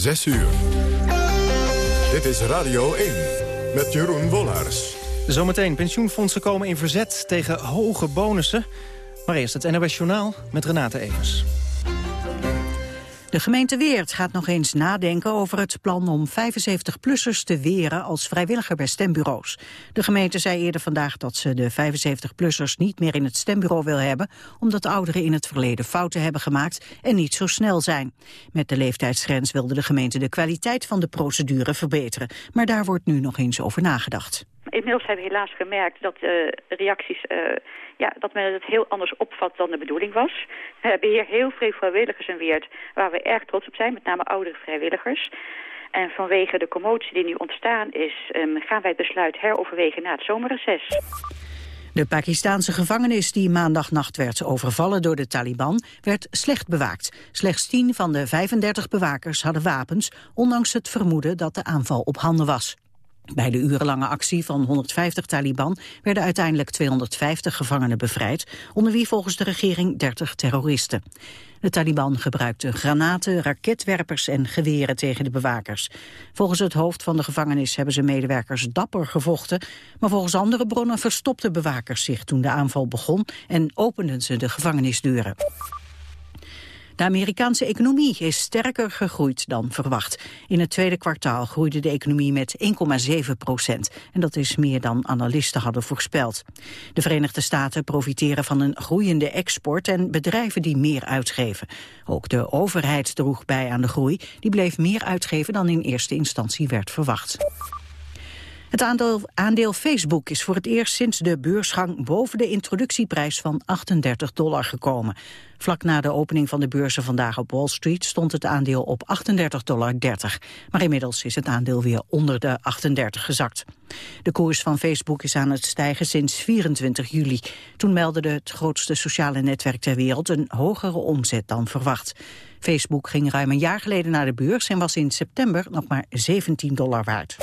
6 uur. Dit is Radio 1 met Jeroen Wollars. Zometeen, pensioenfondsen komen in verzet tegen hoge bonussen. Maar eerst het NOS Journaal met Renate Evers. De gemeente Weert gaat nog eens nadenken over het plan om 75-plussers te weren als vrijwilliger bij stembureaus. De gemeente zei eerder vandaag dat ze de 75-plussers niet meer in het stembureau wil hebben, omdat ouderen in het verleden fouten hebben gemaakt en niet zo snel zijn. Met de leeftijdsgrens wilde de gemeente de kwaliteit van de procedure verbeteren, maar daar wordt nu nog eens over nagedacht. Inmiddels hebben we helaas gemerkt dat uh, reacties uh, ja, dat men het heel anders opvat dan de bedoeling was. We hebben hier heel veel vrijwilligers in Weert waar we erg trots op zijn, met name oudere vrijwilligers. En vanwege de commotie die nu ontstaan is, um, gaan wij het besluit heroverwegen na het zomerreces. De Pakistaanse gevangenis die maandagnacht werd overvallen door de Taliban werd slecht bewaakt. Slechts 10 van de 35 bewakers hadden wapens, ondanks het vermoeden dat de aanval op handen was. Bij de urenlange actie van 150 Taliban werden uiteindelijk 250 gevangenen bevrijd, onder wie volgens de regering 30 terroristen. De Taliban gebruikten granaten, raketwerpers en geweren tegen de bewakers. Volgens het hoofd van de gevangenis hebben ze medewerkers dapper gevochten, maar volgens andere bronnen verstopten bewakers zich toen de aanval begon en openden ze de gevangenisdeuren. De Amerikaanse economie is sterker gegroeid dan verwacht. In het tweede kwartaal groeide de economie met 1,7 procent. En dat is meer dan analisten hadden voorspeld. De Verenigde Staten profiteren van een groeiende export en bedrijven die meer uitgeven. Ook de overheid droeg bij aan de groei. Die bleef meer uitgeven dan in eerste instantie werd verwacht. Het aandeel, Facebook is voor het eerst sinds de beursgang boven de introductieprijs van 38 dollar gekomen. Vlak na de opening van de beurzen vandaag op Wall Street stond het aandeel op 38,30 dollar. Maar inmiddels is het aandeel weer onder de 38 gezakt. De koers van Facebook is aan het stijgen sinds 24 juli. Toen meldde het grootste sociale netwerk ter wereld een hogere omzet dan verwacht. Facebook ging ruim een jaar geleden naar de beurs en was in september nog maar 17 dollar waard.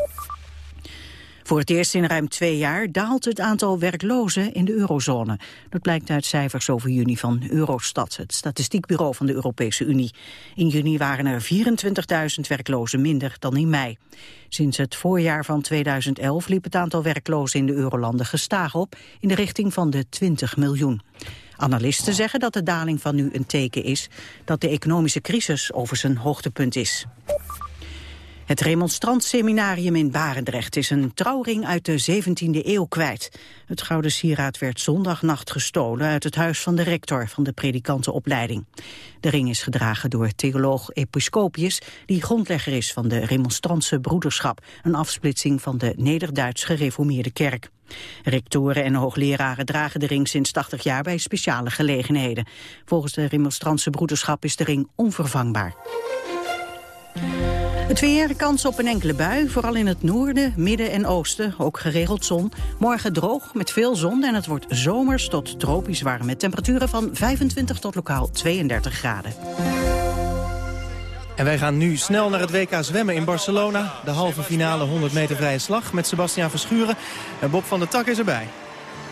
Voor het eerst in ruim twee jaar daalt het aantal werklozen in de eurozone. Dat blijkt uit cijfers over juni van Eurostat, het statistiekbureau van de Europese Unie. In juni waren er 24.000 werklozen minder dan in mei. Sinds het voorjaar van 2011 liep het aantal werklozen in de eurolanden gestaag op in de richting van de 20 miljoen. Analisten zeggen dat de daling van nu een teken is dat de economische crisis over zijn hoogtepunt is. Het remonstrantseminarium in Barendrecht is een trouwring uit de 17e eeuw kwijt. Het gouden sieraad werd zondagnacht gestolen uit het huis van de rector van de predikantenopleiding. De ring is gedragen door theoloog Episcopius, die grondlegger is van de remonstrantse broederschap, een afsplitsing van de Nederduits gereformeerde kerk. Rectoren en hoogleraren dragen de ring sinds 80 jaar bij speciale gelegenheden. Volgens de remonstrantse broederschap is de ring onvervangbaar. Het weer, kans op een enkele bui, vooral in het noorden, midden en oosten. Ook geregeld zon. Morgen droog met veel zon en het wordt zomers tot tropisch warm... met temperaturen van 25 tot lokaal 32 graden. En wij gaan nu snel naar het WK zwemmen in Barcelona. De halve finale 100 meter vrije slag met Sebastiaan Verschuren. En Bob van der Tak is erbij.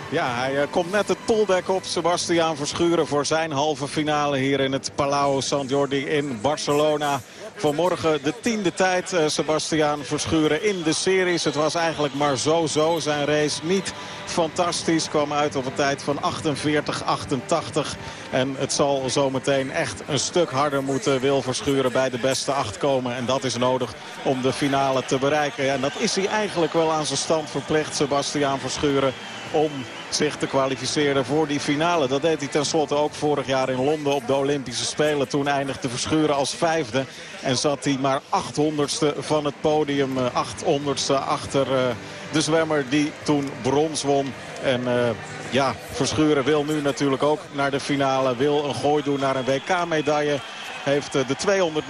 Ja, hij eh, komt net het toldek op. Sebastiaan Verschuren voor zijn halve finale hier in het Palau Sant Jordi in Barcelona. Vanmorgen de tiende tijd uh, Sebastiaan Verschuren in de series. Het was eigenlijk maar zo-zo. Zijn race niet fantastisch. Kwam uit op een tijd van 48-88. En het zal zometeen echt een stuk harder moeten wil Verschuren bij de beste acht komen. En dat is nodig om de finale te bereiken. En dat is hij eigenlijk wel aan zijn stand verplicht, Sebastiaan Verschuren om zich te kwalificeren voor die finale. Dat deed hij tenslotte ook vorig jaar in Londen op de Olympische Spelen. Toen eindigde Verschuren als vijfde. En zat hij maar 800ste van het podium. 800ste eh, achter eh, de zwemmer die toen brons won. En uh, ja, Verschuren wil nu natuurlijk ook naar de finale. Wil een gooi doen naar een WK-medaille heeft de 200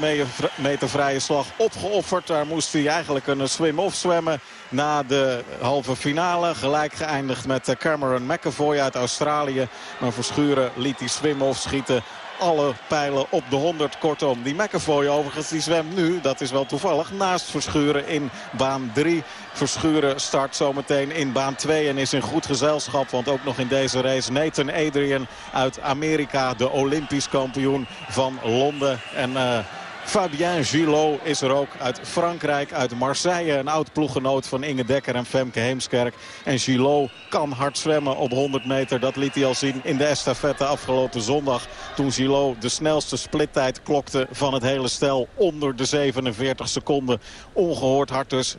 meter vrije slag opgeofferd. Daar moest hij eigenlijk een swim-off zwemmen na de halve finale. Gelijk geëindigd met Cameron McAvoy uit Australië. Maar Verschuren liet die swim-off schieten alle pijlen op de 100. Kortom, die McAvoy overigens die zwemt nu, dat is wel toevallig, naast Verschuren in baan 3. Verschuren start zometeen in baan 2 en is in goed gezelschap. Want ook nog in deze race Nathan Adrian uit Amerika, de Olympisch kampioen van Londen. En... Uh, Fabien Gillot is er ook uit Frankrijk, uit Marseille. Een oud ploeggenoot van Inge Dekker en Femke Heemskerk. En Gillot kan hard zwemmen op 100 meter. Dat liet hij al zien in de estafette afgelopen zondag. Toen Gillot de snelste splittijd klokte van het hele stel onder de 47 seconden. Ongehoord hard dus, 46-90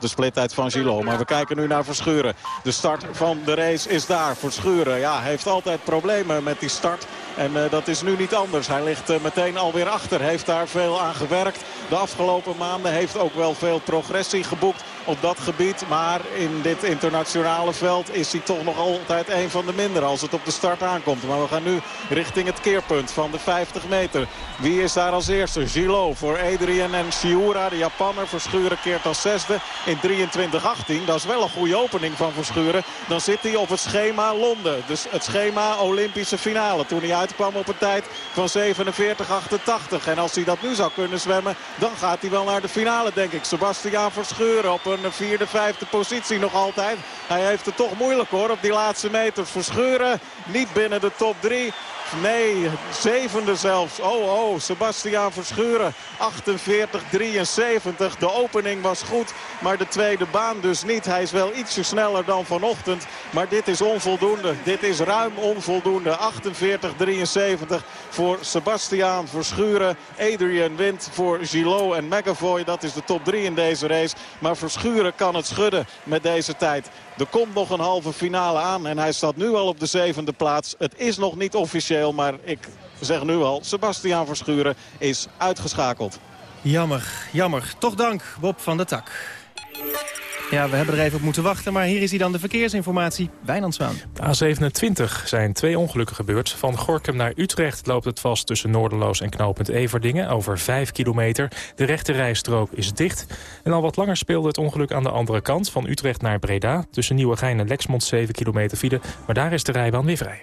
de splittijd van Gillot. Maar we kijken nu naar Verschuren. De start van de race is daar. Verschuren ja, heeft altijd problemen met die start. En uh, dat is nu niet anders. Hij ligt uh, meteen alweer achter. Heeft daar veel aan gewerkt. De afgelopen maanden heeft ook wel veel progressie geboekt op dat gebied. Maar in dit internationale veld is hij toch nog altijd een van de minder als het op de start aankomt. Maar we gaan nu richting het keerpunt van de 50 meter. Wie is daar als eerste? Gilo voor Adrian en Shiura. De Japanner Verschuren keert als zesde in 23-18. Dat is wel een goede opening van Verschuren. Dan zit hij op het schema Londen. Dus het schema Olympische finale. Toen hij uitkwam op een tijd van 47-88. En als hij dat nu zou kunnen zwemmen, dan gaat hij wel naar de finale denk ik. Sebastiaan Verschuren op een vierde, vijfde positie nog altijd. Hij heeft het toch moeilijk hoor op die laatste meters. Verschuren niet binnen de top drie. Nee, zevende zelfs. Oh, oh, Sebastiaan Verschuren. 48-73. De opening was goed, maar de tweede baan dus niet. Hij is wel ietsje sneller dan vanochtend. Maar dit is onvoldoende. Dit is ruim onvoldoende. 48-73 voor Sebastiaan Verschuren. Adrian wint voor Gillot en McAvoy. Dat is de top 3 in deze race. Maar Verschuren kan het schudden met deze tijd. Er komt nog een halve finale aan en hij staat nu al op de zevende plaats. Het is nog niet officieel, maar ik zeg nu al, Sebastiaan Verschuren is uitgeschakeld. Jammer, jammer. Toch dank, Bob van der Tak. Ja, we hebben er even op moeten wachten, maar hier is hij dan de verkeersinformatie. Wijnand Zwaan. A27 zijn twee ongelukken gebeurd. Van Gorkum naar Utrecht loopt het vast tussen Noorderloos en knooppunt Everdingen... over 5 kilometer. De rechte rijstrook is dicht. En al wat langer speelde het ongeluk aan de andere kant... van Utrecht naar Breda, tussen Nieuwegein en Lexmond 7 kilometer file. Maar daar is de rijbaan weer vrij.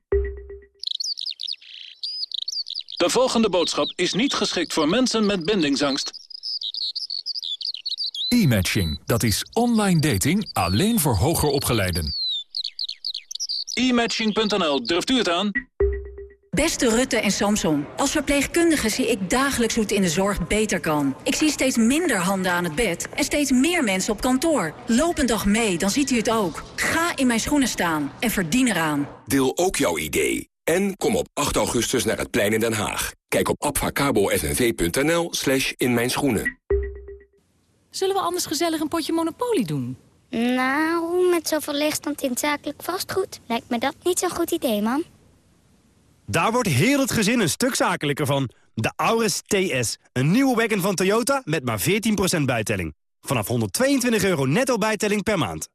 De volgende boodschap is niet geschikt voor mensen met bindingsangst. E-matching, dat is online dating alleen voor hoger opgeleiden. E-matching.nl, durft u het aan? Beste Rutte en Samson, als verpleegkundige zie ik dagelijks hoe het in de zorg beter kan. Ik zie steeds minder handen aan het bed en steeds meer mensen op kantoor. Loop een dag mee, dan ziet u het ook. Ga in mijn schoenen staan en verdien eraan. Deel ook jouw idee. En kom op 8 augustus naar het plein in Den Haag. Kijk op abfacabo.nv.nl slash in mijn schoenen. Zullen we anders gezellig een potje Monopoly doen? Nou, met zoveel leegstand in zakelijk vastgoed... lijkt me dat niet zo'n goed idee, man. Daar wordt heel het gezin een stuk zakelijker van. De Auris TS, een nieuwe wagon van Toyota met maar 14% bijtelling. Vanaf 122 euro netto bijtelling per maand.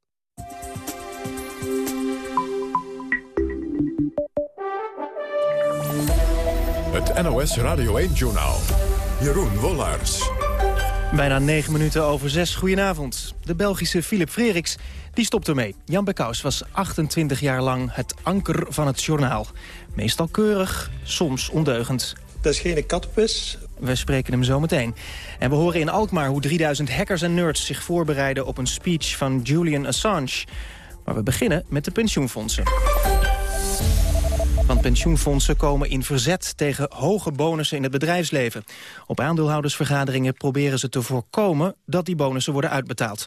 Het NOS Radio 1-journaal. Jeroen Wollars. Bijna 9 minuten over 6. Goedenavond. De Belgische Philip Freriks die stopt ermee. Jan Bekous was 28 jaar lang het anker van het journaal. Meestal keurig, soms ondeugend. Dat is geen katpis. We spreken hem zo meteen. En we horen in Alkmaar hoe 3000 hackers en nerds zich voorbereiden... op een speech van Julian Assange. Maar we beginnen met de pensioenfondsen. Want pensioenfondsen komen in verzet tegen hoge bonussen in het bedrijfsleven. Op aandeelhoudersvergaderingen proberen ze te voorkomen dat die bonussen worden uitbetaald.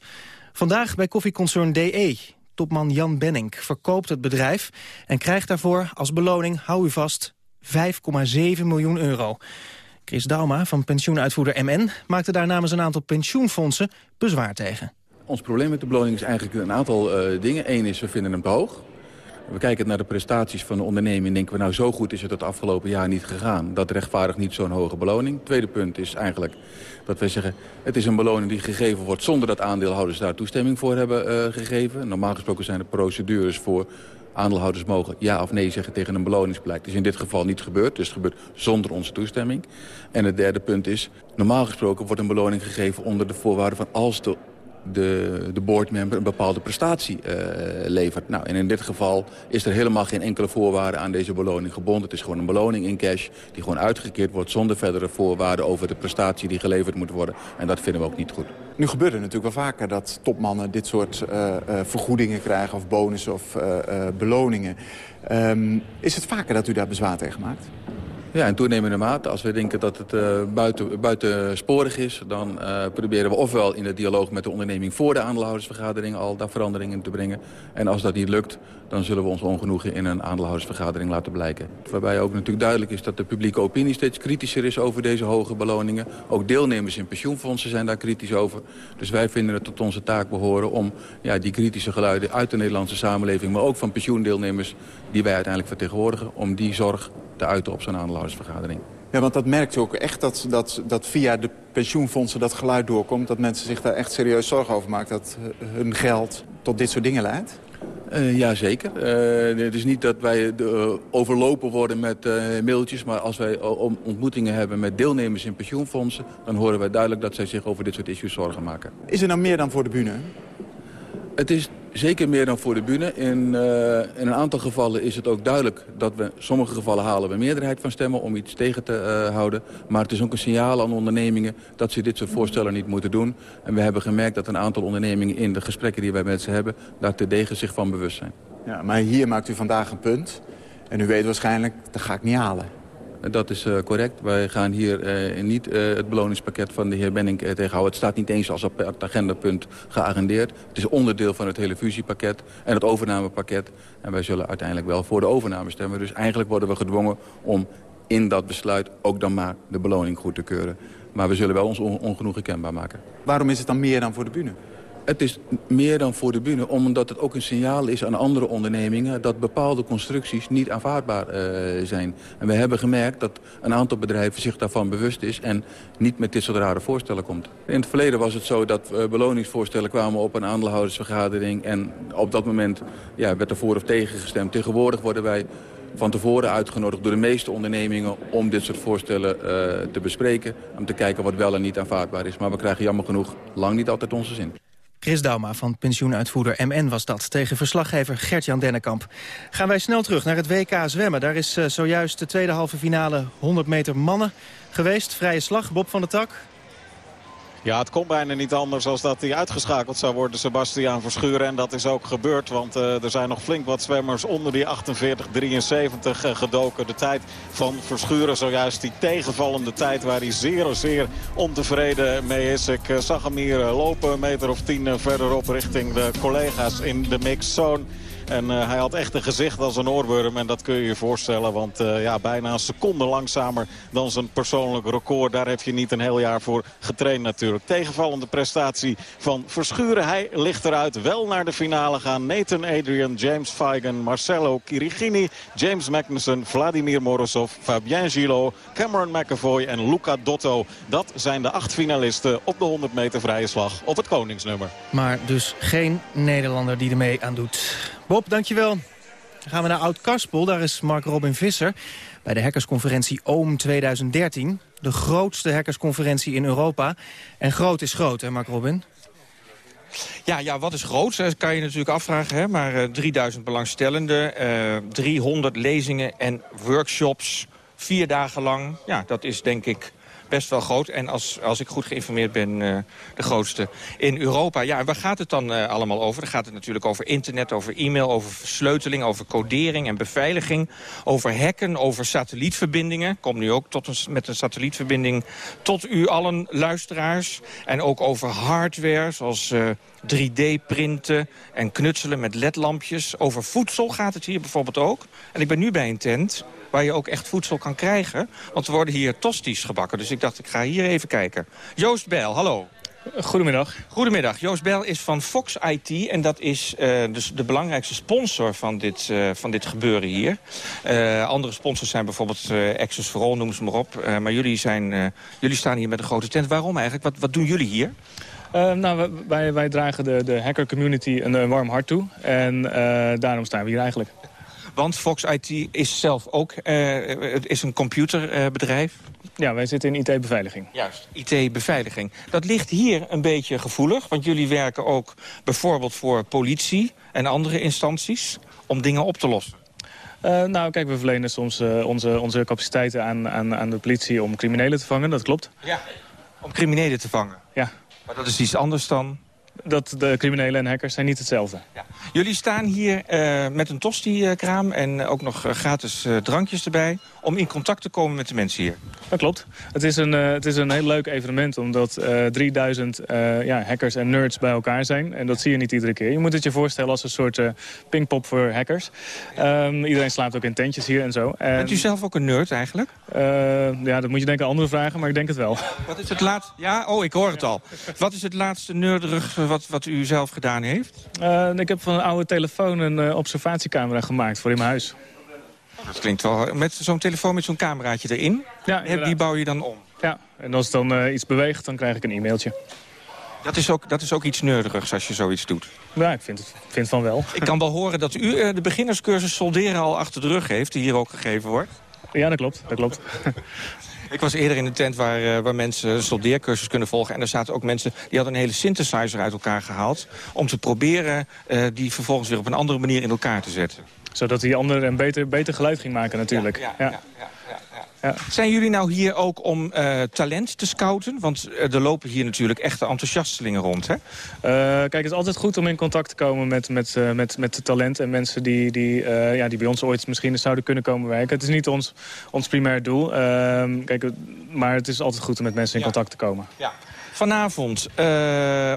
Vandaag bij koffieconcern DE. Topman Jan Benning verkoopt het bedrijf en krijgt daarvoor als beloning, hou u vast, 5,7 miljoen euro. Chris Dauma van pensioenuitvoerder MN maakte daar namens een aantal pensioenfondsen bezwaar tegen. Ons probleem met de beloning is eigenlijk een aantal uh, dingen. Eén is, we vinden hem te hoog. We kijken naar de prestaties van de onderneming en denken we nou zo goed is het het afgelopen jaar niet gegaan. Dat rechtvaardigt niet zo'n hoge beloning. Tweede punt is eigenlijk dat wij zeggen het is een beloning die gegeven wordt zonder dat aandeelhouders daar toestemming voor hebben uh, gegeven. Normaal gesproken zijn er procedures voor Aandeelhouders mogen ja of nee zeggen tegen een beloningsbeleid. Is in dit geval niet gebeurd, dus het gebeurt zonder onze toestemming. En het derde punt is, normaal gesproken wordt een beloning gegeven onder de voorwaarden van als de de, de boardmember een bepaalde prestatie uh, levert. Nou, en in dit geval is er helemaal geen enkele voorwaarde aan deze beloning gebonden. Het is gewoon een beloning in cash die gewoon uitgekeerd wordt... zonder verdere voorwaarden over de prestatie die geleverd moet worden. En dat vinden we ook niet goed. Nu gebeurt het natuurlijk wel vaker dat topmannen dit soort uh, uh, vergoedingen krijgen... of bonussen of beloningen. Um, is het vaker dat u daar bezwaar tegen maakt? Ja, in toenemende mate. Als we denken dat het uh, buiten, buitensporig is... dan uh, proberen we ofwel in de dialoog met de onderneming... voor de aandeelhoudersvergadering al daar veranderingen te brengen. En als dat niet lukt, dan zullen we ons ongenoegen... in een aandeelhoudersvergadering laten blijken. Waarbij ook natuurlijk duidelijk is dat de publieke opinie... steeds kritischer is over deze hoge beloningen. Ook deelnemers in pensioenfondsen zijn daar kritisch over. Dus wij vinden het tot onze taak behoren... om ja, die kritische geluiden uit de Nederlandse samenleving... maar ook van pensioendeelnemers die wij uiteindelijk vertegenwoordigen... om die zorg te uiten op zo'n aandeelhoudersvergadering. Ja, want dat merkt u ook echt dat, dat, dat via de pensioenfondsen dat geluid doorkomt... dat mensen zich daar echt serieus zorgen over maken... dat hun geld tot dit soort dingen leidt? Uh, ja, zeker. Uh, het is niet dat wij uh, overlopen worden met mailtjes... maar als wij ontmoetingen hebben met deelnemers in pensioenfondsen... dan horen wij duidelijk dat zij zich over dit soort issues zorgen maken. Is er nou meer dan voor de bühne? Het is zeker meer dan voor de bühne. In, uh, in een aantal gevallen is het ook duidelijk dat we... sommige gevallen halen we meerderheid van stemmen om iets tegen te uh, houden. Maar het is ook een signaal aan ondernemingen dat ze dit soort voorstellen niet moeten doen. En we hebben gemerkt dat een aantal ondernemingen in de gesprekken die wij met ze hebben... daar te degen zich van bewust zijn. Ja, maar hier maakt u vandaag een punt. En u weet waarschijnlijk, dat ga ik niet halen. Dat is uh, correct. Wij gaan hier uh, niet uh, het beloningspakket van de heer Benning tegenhouden. Het staat niet eens als het agendapunt geagendeerd. Het is onderdeel van het hele fusiepakket en het overnamepakket. En wij zullen uiteindelijk wel voor de overname stemmen. Dus eigenlijk worden we gedwongen om in dat besluit ook dan maar de beloning goed te keuren. Maar we zullen wel ons on ongenoegen kenbaar maken. Waarom is het dan meer dan voor de bühne? Het is meer dan voor de bühne, omdat het ook een signaal is aan andere ondernemingen... dat bepaalde constructies niet aanvaardbaar uh, zijn. En we hebben gemerkt dat een aantal bedrijven zich daarvan bewust is... en niet met dit soort rare voorstellen komt. In het verleden was het zo dat uh, beloningsvoorstellen kwamen op een aandeelhoudersvergadering... en op dat moment ja, werd er voor of tegen gestemd. Tegenwoordig worden wij van tevoren uitgenodigd door de meeste ondernemingen... om dit soort voorstellen uh, te bespreken, om te kijken wat wel en niet aanvaardbaar is. Maar we krijgen jammer genoeg lang niet altijd onze zin. Chris Dauma van pensioenuitvoerder MN was dat, tegen verslaggever Gert-Jan Dennekamp. Gaan wij snel terug naar het WK zwemmen. Daar is uh, zojuist de tweede halve finale 100 meter mannen geweest. Vrije slag, Bob van der Tak. Ja, het kon bijna niet anders als dat hij uitgeschakeld zou worden, Sebastiaan Verschuren. En dat is ook gebeurd, want uh, er zijn nog flink wat zwemmers onder die 48-73 uh, gedoken. De tijd van Verschuren, zojuist die tegenvallende tijd waar hij zeer, zeer ontevreden mee is. Ik uh, zag hem hier lopen, een meter of tien verderop richting de collega's in de mixzone. En uh, hij had echt een gezicht als een oorworm. En dat kun je je voorstellen. Want uh, ja, bijna een seconde langzamer dan zijn persoonlijk record. Daar heb je niet een heel jaar voor getraind natuurlijk. Tegenvallende prestatie van Verschuren. Hij ligt eruit. Wel naar de finale gaan. Nathan Adrian, James Feigen, Marcelo Kirigini, James Magnussen, Vladimir Morozov, Fabien Gillot, Cameron McAvoy en Luca Dotto. Dat zijn de acht finalisten op de 100 meter vrije slag op het koningsnummer. Maar dus geen Nederlander die ermee aan doet. Bob, dankjewel. Dan gaan we naar Oud-Karspel. Daar is Mark Robin Visser bij de hackersconferentie OOM 2013. De grootste hackersconferentie in Europa. En groot is groot, hè Mark Robin? Ja, ja, wat is groot? Dat kan je natuurlijk afvragen. Hè? Maar uh, 3000 belangstellenden, uh, 300 lezingen en workshops. Vier dagen lang. Ja, dat is denk ik best wel groot. En als, als ik goed geïnformeerd ben, uh, de grootste in Europa. Ja, en waar gaat het dan uh, allemaal over? Dan gaat het natuurlijk over internet, over e-mail, over versleuteling... over codering en beveiliging, over hacken, over satellietverbindingen. Kom nu ook tot een, met een satellietverbinding tot u allen luisteraars. En ook over hardware, zoals... Uh, 3D-printen en knutselen met ledlampjes. Over voedsel gaat het hier bijvoorbeeld ook. En ik ben nu bij een tent waar je ook echt voedsel kan krijgen. Want er worden hier tosties gebakken. Dus ik dacht, ik ga hier even kijken. Joost Bijl, hallo. Goedemiddag. Goedemiddag. Joost Bijl is van Fox IT. En dat is uh, dus de belangrijkste sponsor van dit, uh, van dit gebeuren hier. Uh, andere sponsors zijn bijvoorbeeld Access for All, noem ze maar op. maar jullie, zijn, jullie staan hier met een grote tent. Waarom eigenlijk? Wat, wat doen jullie hier? Uh, nou, wij, wij dragen de, de hacker community een, een warm hart toe. En uh, daarom staan we hier eigenlijk. Want Fox IT is zelf ook uh, het is een computerbedrijf. ja, wij zitten in IT-beveiliging. Juist, IT-beveiliging. Dat ligt hier een beetje gevoelig, want jullie werken ook bijvoorbeeld voor politie en andere instanties om dingen op te lossen. Uh, nou, kijk, we verlenen soms uh, onze, onze capaciteiten aan, aan, aan de politie om criminelen te vangen, dat klopt. Ja, om criminelen te vangen? Ja. Maar dat is iets anders dan dat de criminelen en hackers zijn niet hetzelfde. Ja. Jullie staan hier uh, met een tosti-kraam en ook nog gratis uh, drankjes erbij... om in contact te komen met de mensen hier. Dat klopt. Het is een, uh, het is een heel leuk evenement omdat 3000 ja, hackers en nerds bij elkaar zijn. En dat zie je niet iedere keer. Je moet het je voorstellen als een soort pingpop voor hackers. Um, iedereen slaapt ook in tentjes hier en zo. En, Bent u zelf ook een nerd eigenlijk? ja, dat moet je denken aan andere vragen, maar ik denk het wel. Wat is het laatste... Ja, oh, ik hoor het al. Wat is het laatste nerderig wat, wat u zelf gedaan heeft? Uh, ik heb van een oude telefoon een uh, observatiecamera gemaakt voor in mijn huis. Dat klinkt wel... Met zo'n telefoon met zo'n cameraatje erin? Ja, Die bouw je dan om? Ja, en als het dan uh, iets beweegt, dan krijg ik een e-mailtje. Dat is, ook, dat is ook iets neurderigs als je zoiets doet. Ja, ik vind, het, vind van wel. Ik kan wel horen dat u de beginnerscursus solderen al achter de rug heeft... die hier ook gegeven wordt. Ja, dat klopt. Dat klopt. Ik was eerder in een tent waar, uh, waar mensen een soldeercursus kunnen volgen. En er zaten ook mensen die hadden een hele synthesizer uit elkaar gehaald... om te proberen uh, die vervolgens weer op een andere manier in elkaar te zetten. Zodat die ander een beter, beter geluid ging maken natuurlijk. ja, ja. ja. ja. Ja. Zijn jullie nou hier ook om uh, talent te scouten? Want uh, er lopen hier natuurlijk echte enthousiastelingen rond, hè? Uh, kijk, het is altijd goed om in contact te komen met, met, met, met de talent... en mensen die, die, ja, die bij ons ooit misschien zouden kunnen komen werken. Het is niet ons, ons primair doel. Ehm, kijk, maar het is altijd goed om met mensen in ja. contact te komen. Ja. Vanavond,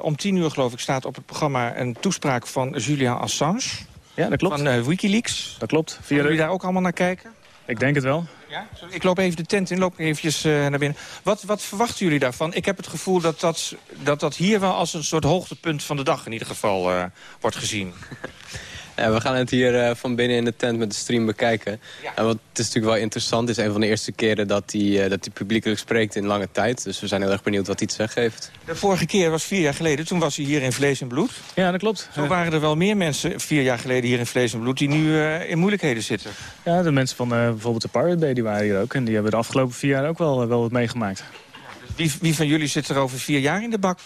om tien uur geloof ik, staat op het programma... een toespraak van Julian Assange. Ja, dat klopt. Van Wikileaks. Dat klopt. Via jullie daar ook allemaal naar kijken? Ik denk het wel. Ja? Ik loop even de tent in, loop eventjes uh, naar binnen. Wat, wat verwachten jullie daarvan? Ik heb het gevoel dat dat, dat dat hier wel als een soort hoogtepunt van de dag in ieder geval uh, wordt gezien. Ja, we gaan het hier uh, van binnen in de tent met de stream bekijken. Ja. En wat het is natuurlijk wel interessant. Het is een van de eerste keren dat hij uh, dat hij publiekelijk spreekt in lange tijd. Dus we zijn heel erg benieuwd wat hij te zeggen heeft. De vorige keer was vier jaar geleden. Toen was hij hier in Vlees en Bloed. Ja, dat klopt. Zo waren er wel meer mensen vier jaar geleden hier in Vlees en Bloed... die nu uh, in moeilijkheden zitten. Ja, de mensen van bijvoorbeeld de Pirate Bay die waren hier ook. En die hebben de afgelopen vier jaar ook wel, wel wat meegemaakt. Wie, wie van jullie zit er over vier jaar in de bak?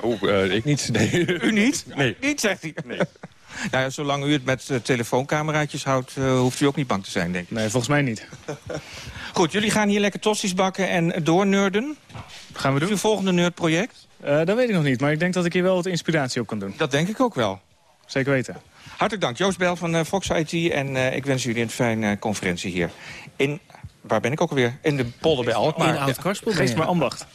Oh, ik niet. Nee. U niet? Nee. Niet, zegt hij. Nee. Nou ja, zolang u het met uh, telefooncameraatjes houdt, uh, hoeft u ook niet bang te zijn, denk ik. Nee, volgens mij niet. Goed, jullie gaan hier lekker tossies bakken en doornerden. Gaan we doen. Is uw volgende nerdproject? Uh, dat weet ik nog niet, maar ik denk dat ik hier wel wat inspiratie op kan doen. Dat denk ik ook wel. Zeker weten. Hartelijk dank, Joost Bel van Fox IT. En ik wens jullie een fijne conferentie hier. In, waar ben ik ook alweer? In de polder bij Alkmaar. In Oud-Karspel. Geest maar ambacht.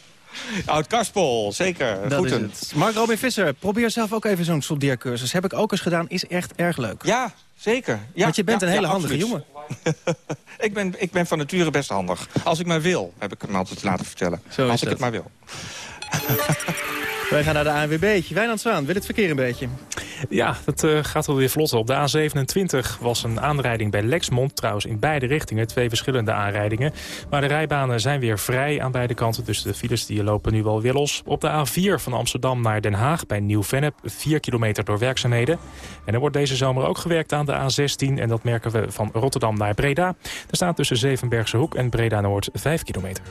Oud-Karspel, zeker. Dat is het. Mark Robin Visser, probeer zelf ook even zo'n soldeercursus. Heb ik ook eens gedaan, is echt erg leuk. Ja, zeker. Ja, Want je bent ja, een hele ja, handige absoluut. jongen. ik, ben, ik ben van nature best handig. Als ik maar wil, heb ik me altijd laten vertellen. Zo Als ik dat. het maar wil. Wij gaan naar de ANWB. Wijnand Zwaan, wil het verkeer een beetje? Ja, dat uh, gaat wel weer vlot. Op de A27 was een aanrijding bij Lexmond. Trouwens in beide richtingen, twee verschillende aanrijdingen. Maar de rijbanen zijn weer vrij aan beide kanten. Dus de files die lopen nu wel weer los. Op de A4 van Amsterdam naar Den Haag bij Nieuw-Vennep. 4 kilometer door werkzaamheden. En er wordt deze zomer ook gewerkt aan de A16. En dat merken we van Rotterdam naar Breda. Er staat tussen Zevenbergse Hoek en Breda Noord 5 kilometer.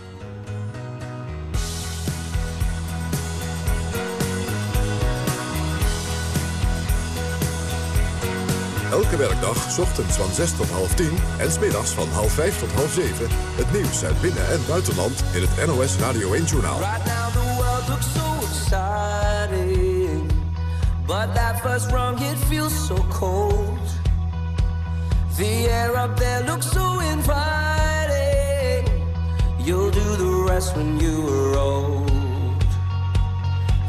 Elke werkdag, ochtends van 6 tot half 10 en smiddags van half 5 tot half 7. Het nieuws uit binnen- en buitenland in het NOS Radio 1-journaal. Right now the world looks so exciting. But that first rung, it feels so cold. The air up there looks so inviting. You'll do the rest when you are old.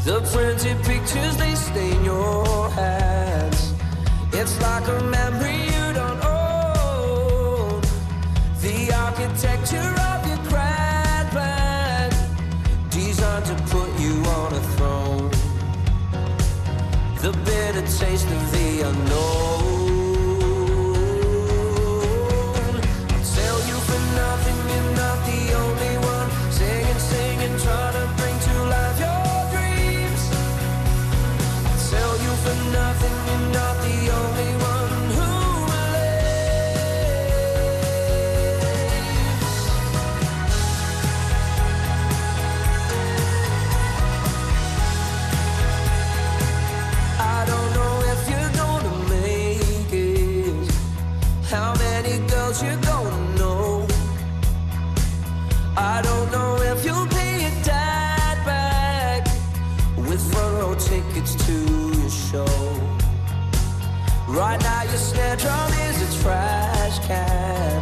The printed pictures, they stain your hands. It's like a memory you don't own. The architecture of your grand plan, designed to put you on a throne. The bitter taste of the unknown. your snare drum is trash can.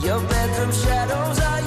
Your bedroom shadows are.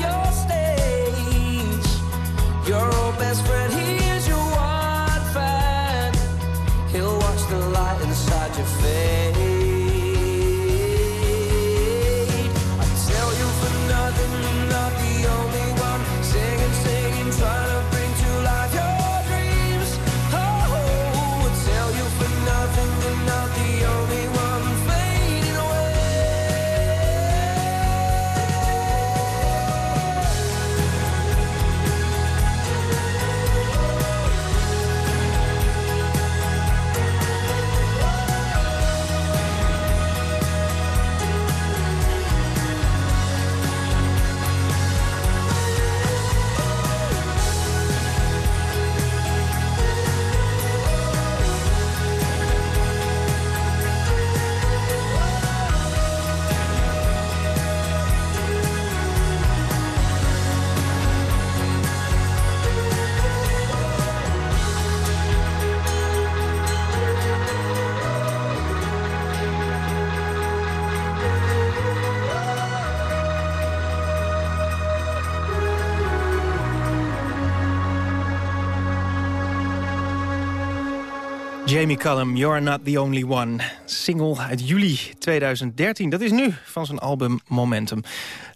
Jamie Cullum, You're Not The Only One. Single uit juli 2013. Dat is nu van zijn album Momentum.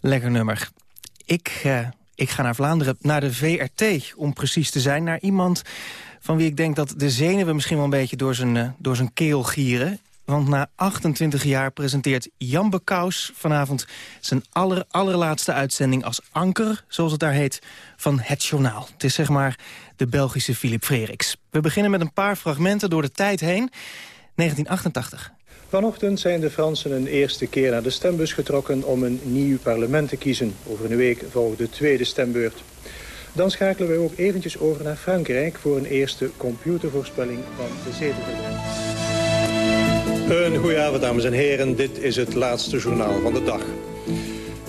Lekker nummer. Ik, eh, ik ga naar Vlaanderen, naar de VRT, om precies te zijn. Naar iemand van wie ik denk dat de zenuwen misschien wel een beetje door zijn, eh, door zijn keel gieren. Want na 28 jaar presenteert Jan Bekous vanavond... zijn aller, allerlaatste uitzending als anker, zoals het daar heet, van Het Journaal. Het is zeg maar de Belgische Philip Freriks. We beginnen met een paar fragmenten door de tijd heen. 1988. Vanochtend zijn de Fransen een eerste keer naar de stembus getrokken om een nieuw parlement te kiezen. Over een week volgt de tweede stembeurt. Dan schakelen wij ook eventjes over naar Frankrijk voor een eerste computervoorspelling van de zetelverdeling. Een goede avond, dames en heren. Dit is het laatste journaal van de dag.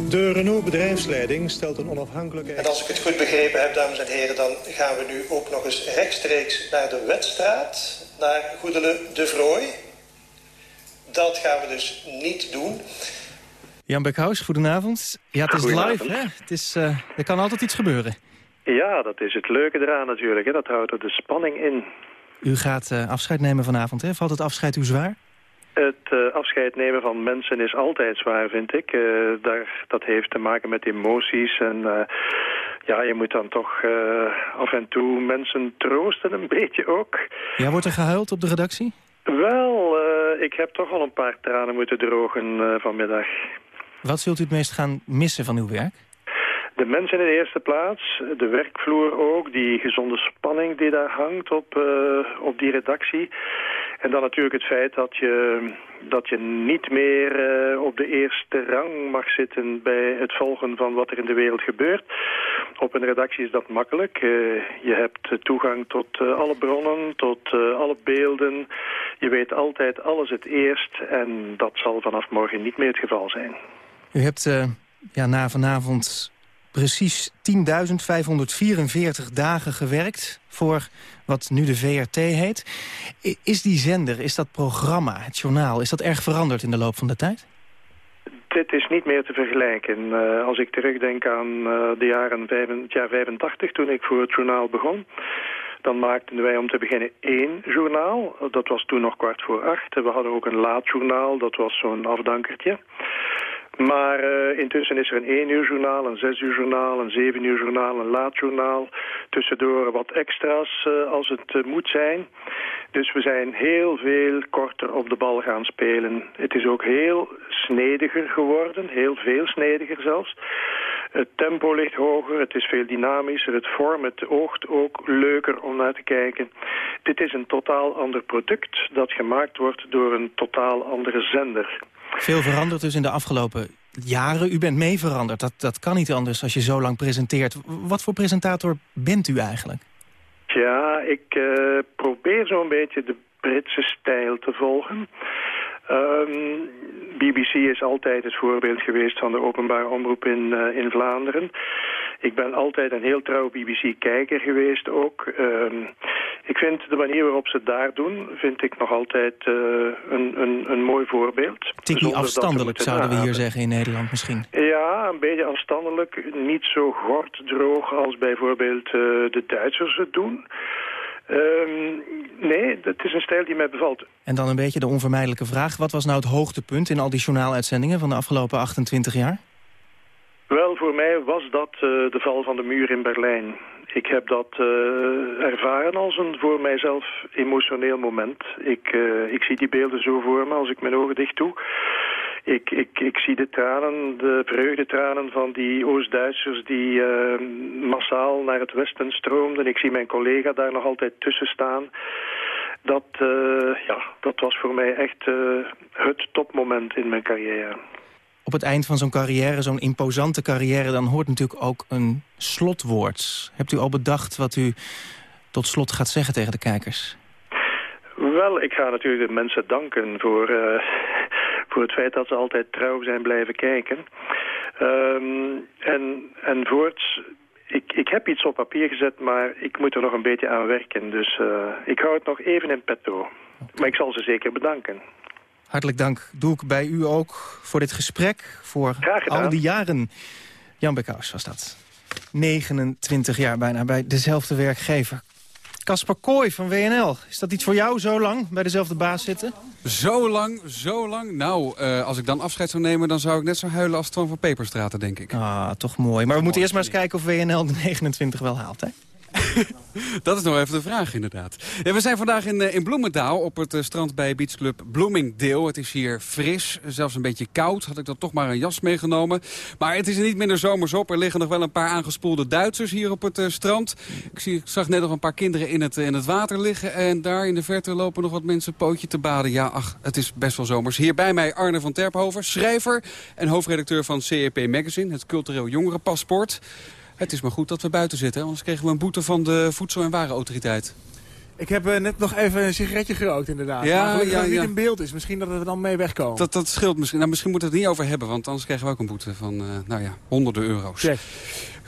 De Renault bedrijfsleiding stelt een onafhankelijke... En als ik het goed begrepen heb, dames en heren, dan gaan we nu ook nog eens rechtstreeks naar de Wetstraat, naar Goedele de Vrooy. Dat gaan we dus niet doen. Jan Bekhuis, goedenavond. Ja, het is live, hè? Het is, eh, er kan altijd iets gebeuren. Ja, dat is het leuke eraan natuurlijk. Hè. Dat houdt er de spanning in. U gaat eh, afscheid nemen vanavond, hè? Valt het afscheid u zwaar? Het eh, afscheid nemen van mensen is altijd zwaar, vind ik. Eh, daar, dat heeft te maken met emoties. En eh, ja, je moet dan toch af en toe mensen troosten een beetje ook. Ja, wordt er gehuild op de redactie? Wel, ik heb toch al een paar tranen moeten drogen vanmiddag. Wat zult u het meest gaan missen van uw werk? De mensen in de eerste plaats, de werkvloer ook, die gezonde spanning die daar hangt op, op die redactie. En dan natuurlijk het feit dat je, dat je niet meer eh, op de eerste rang mag zitten bij het volgen van wat er in de wereld gebeurt. Op een redactie is dat makkelijk. Eh, je hebt eh, toegang tot alle bronnen, tot alle beelden. Je weet altijd alles het eerst en dat zal vanaf morgen niet meer het geval zijn. U hebt ja, na vanavond precies 10.544 dagen gewerkt voor wat nu de VRT heet. Is die zender, is dat programma, het journaal, is dat erg veranderd in de loop van de tijd? Dit is niet meer te vergelijken. Eh, als ik terugdenk aan eh, de jaren het jaar 85, toen ik voor het journaal begon... dan maakten wij om te beginnen één journaal. Dat was toen nog kwart voor acht. We hadden ook een laat journaal, dat was zo'n afdankertje. Maar eh, intussen is er een één uur journaal, een zes uur journaal, een zeven uur journaal, een laat journaal. Tussendoor wat extra's eh, als het eh, moet zijn. Dus we zijn heel veel korter op de bal gaan spelen. Het is ook heel snediger geworden, heel veel snediger zelfs. Het tempo ligt hoger, het is veel dynamischer, het vorm, het oogt ook leuker om naar te kijken. Dit is een totaal ander product dat gemaakt wordt door een totaal andere zender. Veel veranderd dus in de afgelopen jaren. U bent mee veranderd, dat, dat kan niet anders als je zo lang presenteert. Wat voor presentator bent u eigenlijk? Ja, ik eh, probeer zo'n beetje de Britse stijl te volgen. Ehm, BBC is altijd het voorbeeld geweest van de openbare omroep in, eh, in Vlaanderen. Ik ben altijd een heel trouw BBC-kijker geweest ook. Ehm, ik vind de manier waarop ze het daar doen, vind ik nog altijd uh, een, een, een mooi voorbeeld. Tikkie afstandelijk, zouden we hier zeggen in Nederland misschien. Ja, een beetje afstandelijk. Niet zo gorddroog als bijvoorbeeld uh, de Duitsers het doen. Um, nee, het is een stijl die mij bevalt. En dan een beetje de onvermijdelijke vraag. Wat was nou het hoogtepunt in al die journaaluitzendingen van de afgelopen 28 jaar? Wel, voor mij was dat uh, de val van de muur in Berlijn. Ik heb dat uh, ervaren als een voor mijzelf emotioneel moment. Ik, uh, ik zie die beelden zo voor me als ik mijn ogen dicht doe. Ik, ik, ik zie de tranen, de vreugdetranen van die Oost-Duitsers die uh, massaal naar het westen stroomden. Ik zie mijn collega daar nog altijd tussen staan. Dat, ja, dat was voor mij echt het topmoment in mijn carrière op het eind van zo'n carrière, zo'n imposante carrière... dan hoort natuurlijk ook een slotwoord. Hebt u al bedacht wat u tot slot gaat zeggen tegen de kijkers? Wel, ik ga natuurlijk de mensen danken voor, uh, voor het feit dat ze altijd trouw zijn blijven kijken. Um, en, en voorts, ik, ik heb iets op papier gezet, maar ik moet er nog een beetje aan werken. Dus uh, ik hou het nog even in petto. Maar ik zal ze zeker bedanken. Hartelijk dank doe ik bij u ook voor dit gesprek. Voor al die jaren. Jan Bekhuis was dat. 29 jaar bijna bij dezelfde werkgever. Kasper Kooi van WNL. Is dat iets voor jou, zo lang bij dezelfde baas zitten? Zo lang, zo lang. Nou, uh, als ik dan afscheid zou nemen... dan zou ik net zo huilen als Twan van Peperstraten, denk ik. Ah, toch mooi. Maar we moeten eerst maar eens kijken of WNL de 29 wel haalt, hè? dat is nog even de vraag, inderdaad. We zijn vandaag in, eh, in Bloemendaal op het eh, strand bij Beachclub Bloomingdale. Het is hier fris, zelfs een beetje koud. Had ik dan toch maar een jas meegenomen. Maar het is er niet minder zomers op. Er liggen nog wel een paar aangespoelde Duitsers hier op het uh, strand. Ik, zie, ik zag net nog een paar kinderen in het, in het water liggen. En daar in de verte lopen nog wat mensen pootje te baden. Ja, ach, het is best wel zomers. Hier bij mij Arne van Terphoven, schrijver en hoofdredacteur van CEP Magazine. Het cultureel jongerenpaspoort. Het is maar goed dat we buiten zitten, anders kregen we een boete van de Voedsel- en Warenautoriteit. Ik heb uh, net nog even een sigaretje gerookt inderdaad. Ja, maar ja, dat het niet in beeld is. Misschien dat we er dan mee wegkomen. Dat, dat scheelt misschien. Nou, misschien moeten we het niet over hebben. Want anders krijgen we ook een boete van uh, nou ja, honderden euro's. Check.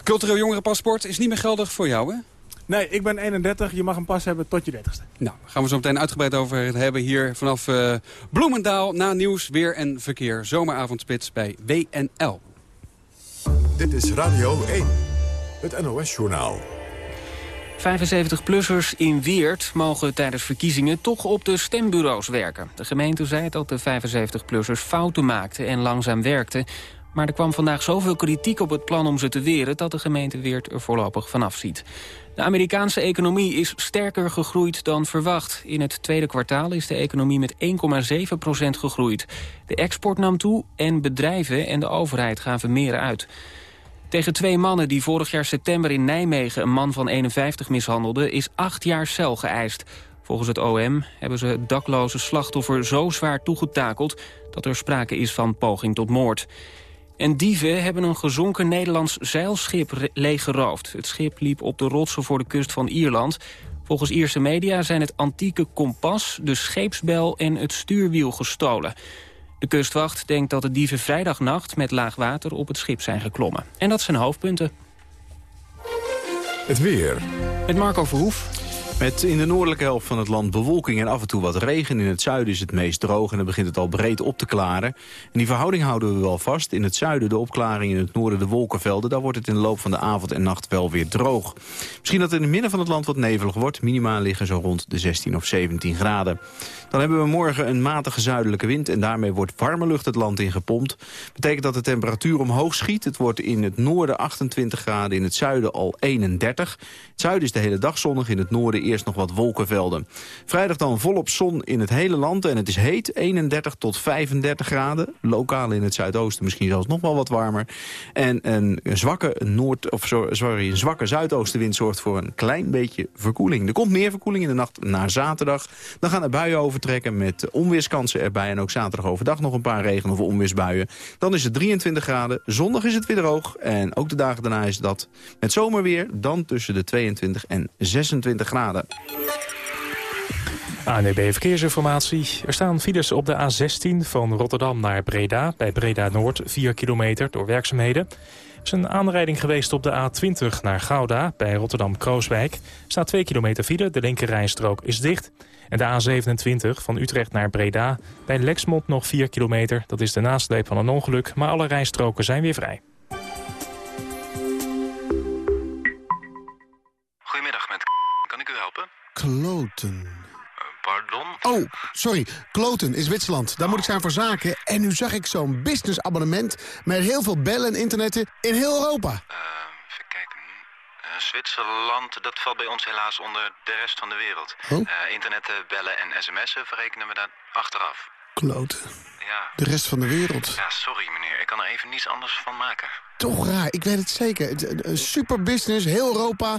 Cultureel jongerenpaspoort is niet meer geldig voor jou, hè? Nee, ik ben 31. Je mag een pas hebben tot je 30ste. Nou, gaan we zo meteen uitgebreid over het hebben hier vanaf uh, Bloemendaal. Na nieuws, weer en verkeer. Zomeravondspits bij WNL. Dit is Radio 1. Het NOS-journaal. 75-plussers in Weert mogen tijdens verkiezingen toch op de stembureaus werken. De gemeente zei dat de 75-plussers fouten maakten en langzaam werkten. Maar er kwam vandaag zoveel kritiek op het plan om ze te weren... dat de gemeente Weert er voorlopig vanaf ziet. De Amerikaanse economie is sterker gegroeid dan verwacht. In het tweede kwartaal is de economie met 1,7% gegroeid. De export nam toe en bedrijven en de overheid gaven meer uit. Tegen twee mannen die vorig jaar september in Nijmegen een man van 51 mishandelden... is acht jaar cel geëist. Volgens het OM hebben ze het dakloze slachtoffer zo zwaar toegetakeld... dat er sprake is van poging tot moord. En dieven hebben een gezonken Nederlands zeilschip leeggeroofd. Het schip liep op de rotsen voor de kust van Ierland. Volgens Ierse media zijn het antieke kompas, de scheepsbel en het stuurwiel gestolen. De kustwacht denkt dat de dieven vrijdagnacht met laag water op het schip zijn geklommen. En dat zijn hoofdpunten. Het weer. Met Marco Verhoef. Met in de noordelijke helft van het land bewolking en af en toe wat regen. In het zuiden is het meest droog en dan begint het al breed op te klaren. En die verhouding houden we wel vast. In het zuiden de opklaring, in het noorden de wolkenvelden. Daar wordt het in de loop van de avond en nacht wel weer droog. Misschien dat het in het midden van het land wat nevelig wordt. Minimaal liggen zo rond de 16 of 17 graden. Dan hebben we morgen een matige zuidelijke wind... en daarmee wordt warme lucht het land in gepompt. Betekent dat de temperatuur omhoog schiet. Het wordt in het noorden 28 graden, in het zuiden al 31. Het zuiden is de hele dag zonnig, in het noorden eerst nog wat wolkenvelden. Vrijdag dan volop zon in het hele land en het is heet. 31 tot 35 graden. Lokaal in het zuidoosten misschien zelfs nog wel wat warmer. En een zwakke, noord, of sorry, een zwakke zuidoostenwind zorgt voor een klein beetje verkoeling. Er komt meer verkoeling in de nacht naar zaterdag. Dan gaan er buien overtrekken met onweerskansen erbij. En ook zaterdag overdag nog een paar regen- of onweersbuien. Dan is het 23 graden. Zondag is het weer droog. En ook de dagen daarna is dat met zomerweer. Dan tussen de 22 en 26 graden. ANEB Verkeersinformatie. Er staan files op de A16 van Rotterdam naar Breda. Bij Breda Noord 4 kilometer door werkzaamheden. Er is een aanrijding geweest op de A20 naar Gouda bij Rotterdam-Krooswijk. staat 2 kilometer file, de linkerrijstrook is dicht. En de A27 van Utrecht naar Breda bij Lexmond nog 4 kilometer. Dat is de nasleep van een ongeluk, maar alle rijstroken zijn weer vrij. Goedemiddag, met kan ik u helpen? Kloten. Pardon? Oh, sorry. Kloten is Zwitserland. Daar moet ik zijn voor zaken. En nu zag ik zo'n businessabonnement met heel veel bellen en internetten in heel Europa. Eh, Zwitserland, dat valt bij ons helaas onder de rest van de wereld. Oh? Eh, internetten, bellen en sms'en verrekenen we daar achteraf. Kloten. Ja. De rest van de wereld. Ja, sorry meneer. Ik kan er even niets anders van maken. Toch raar, ik weet het zeker. Een super business, heel Europa.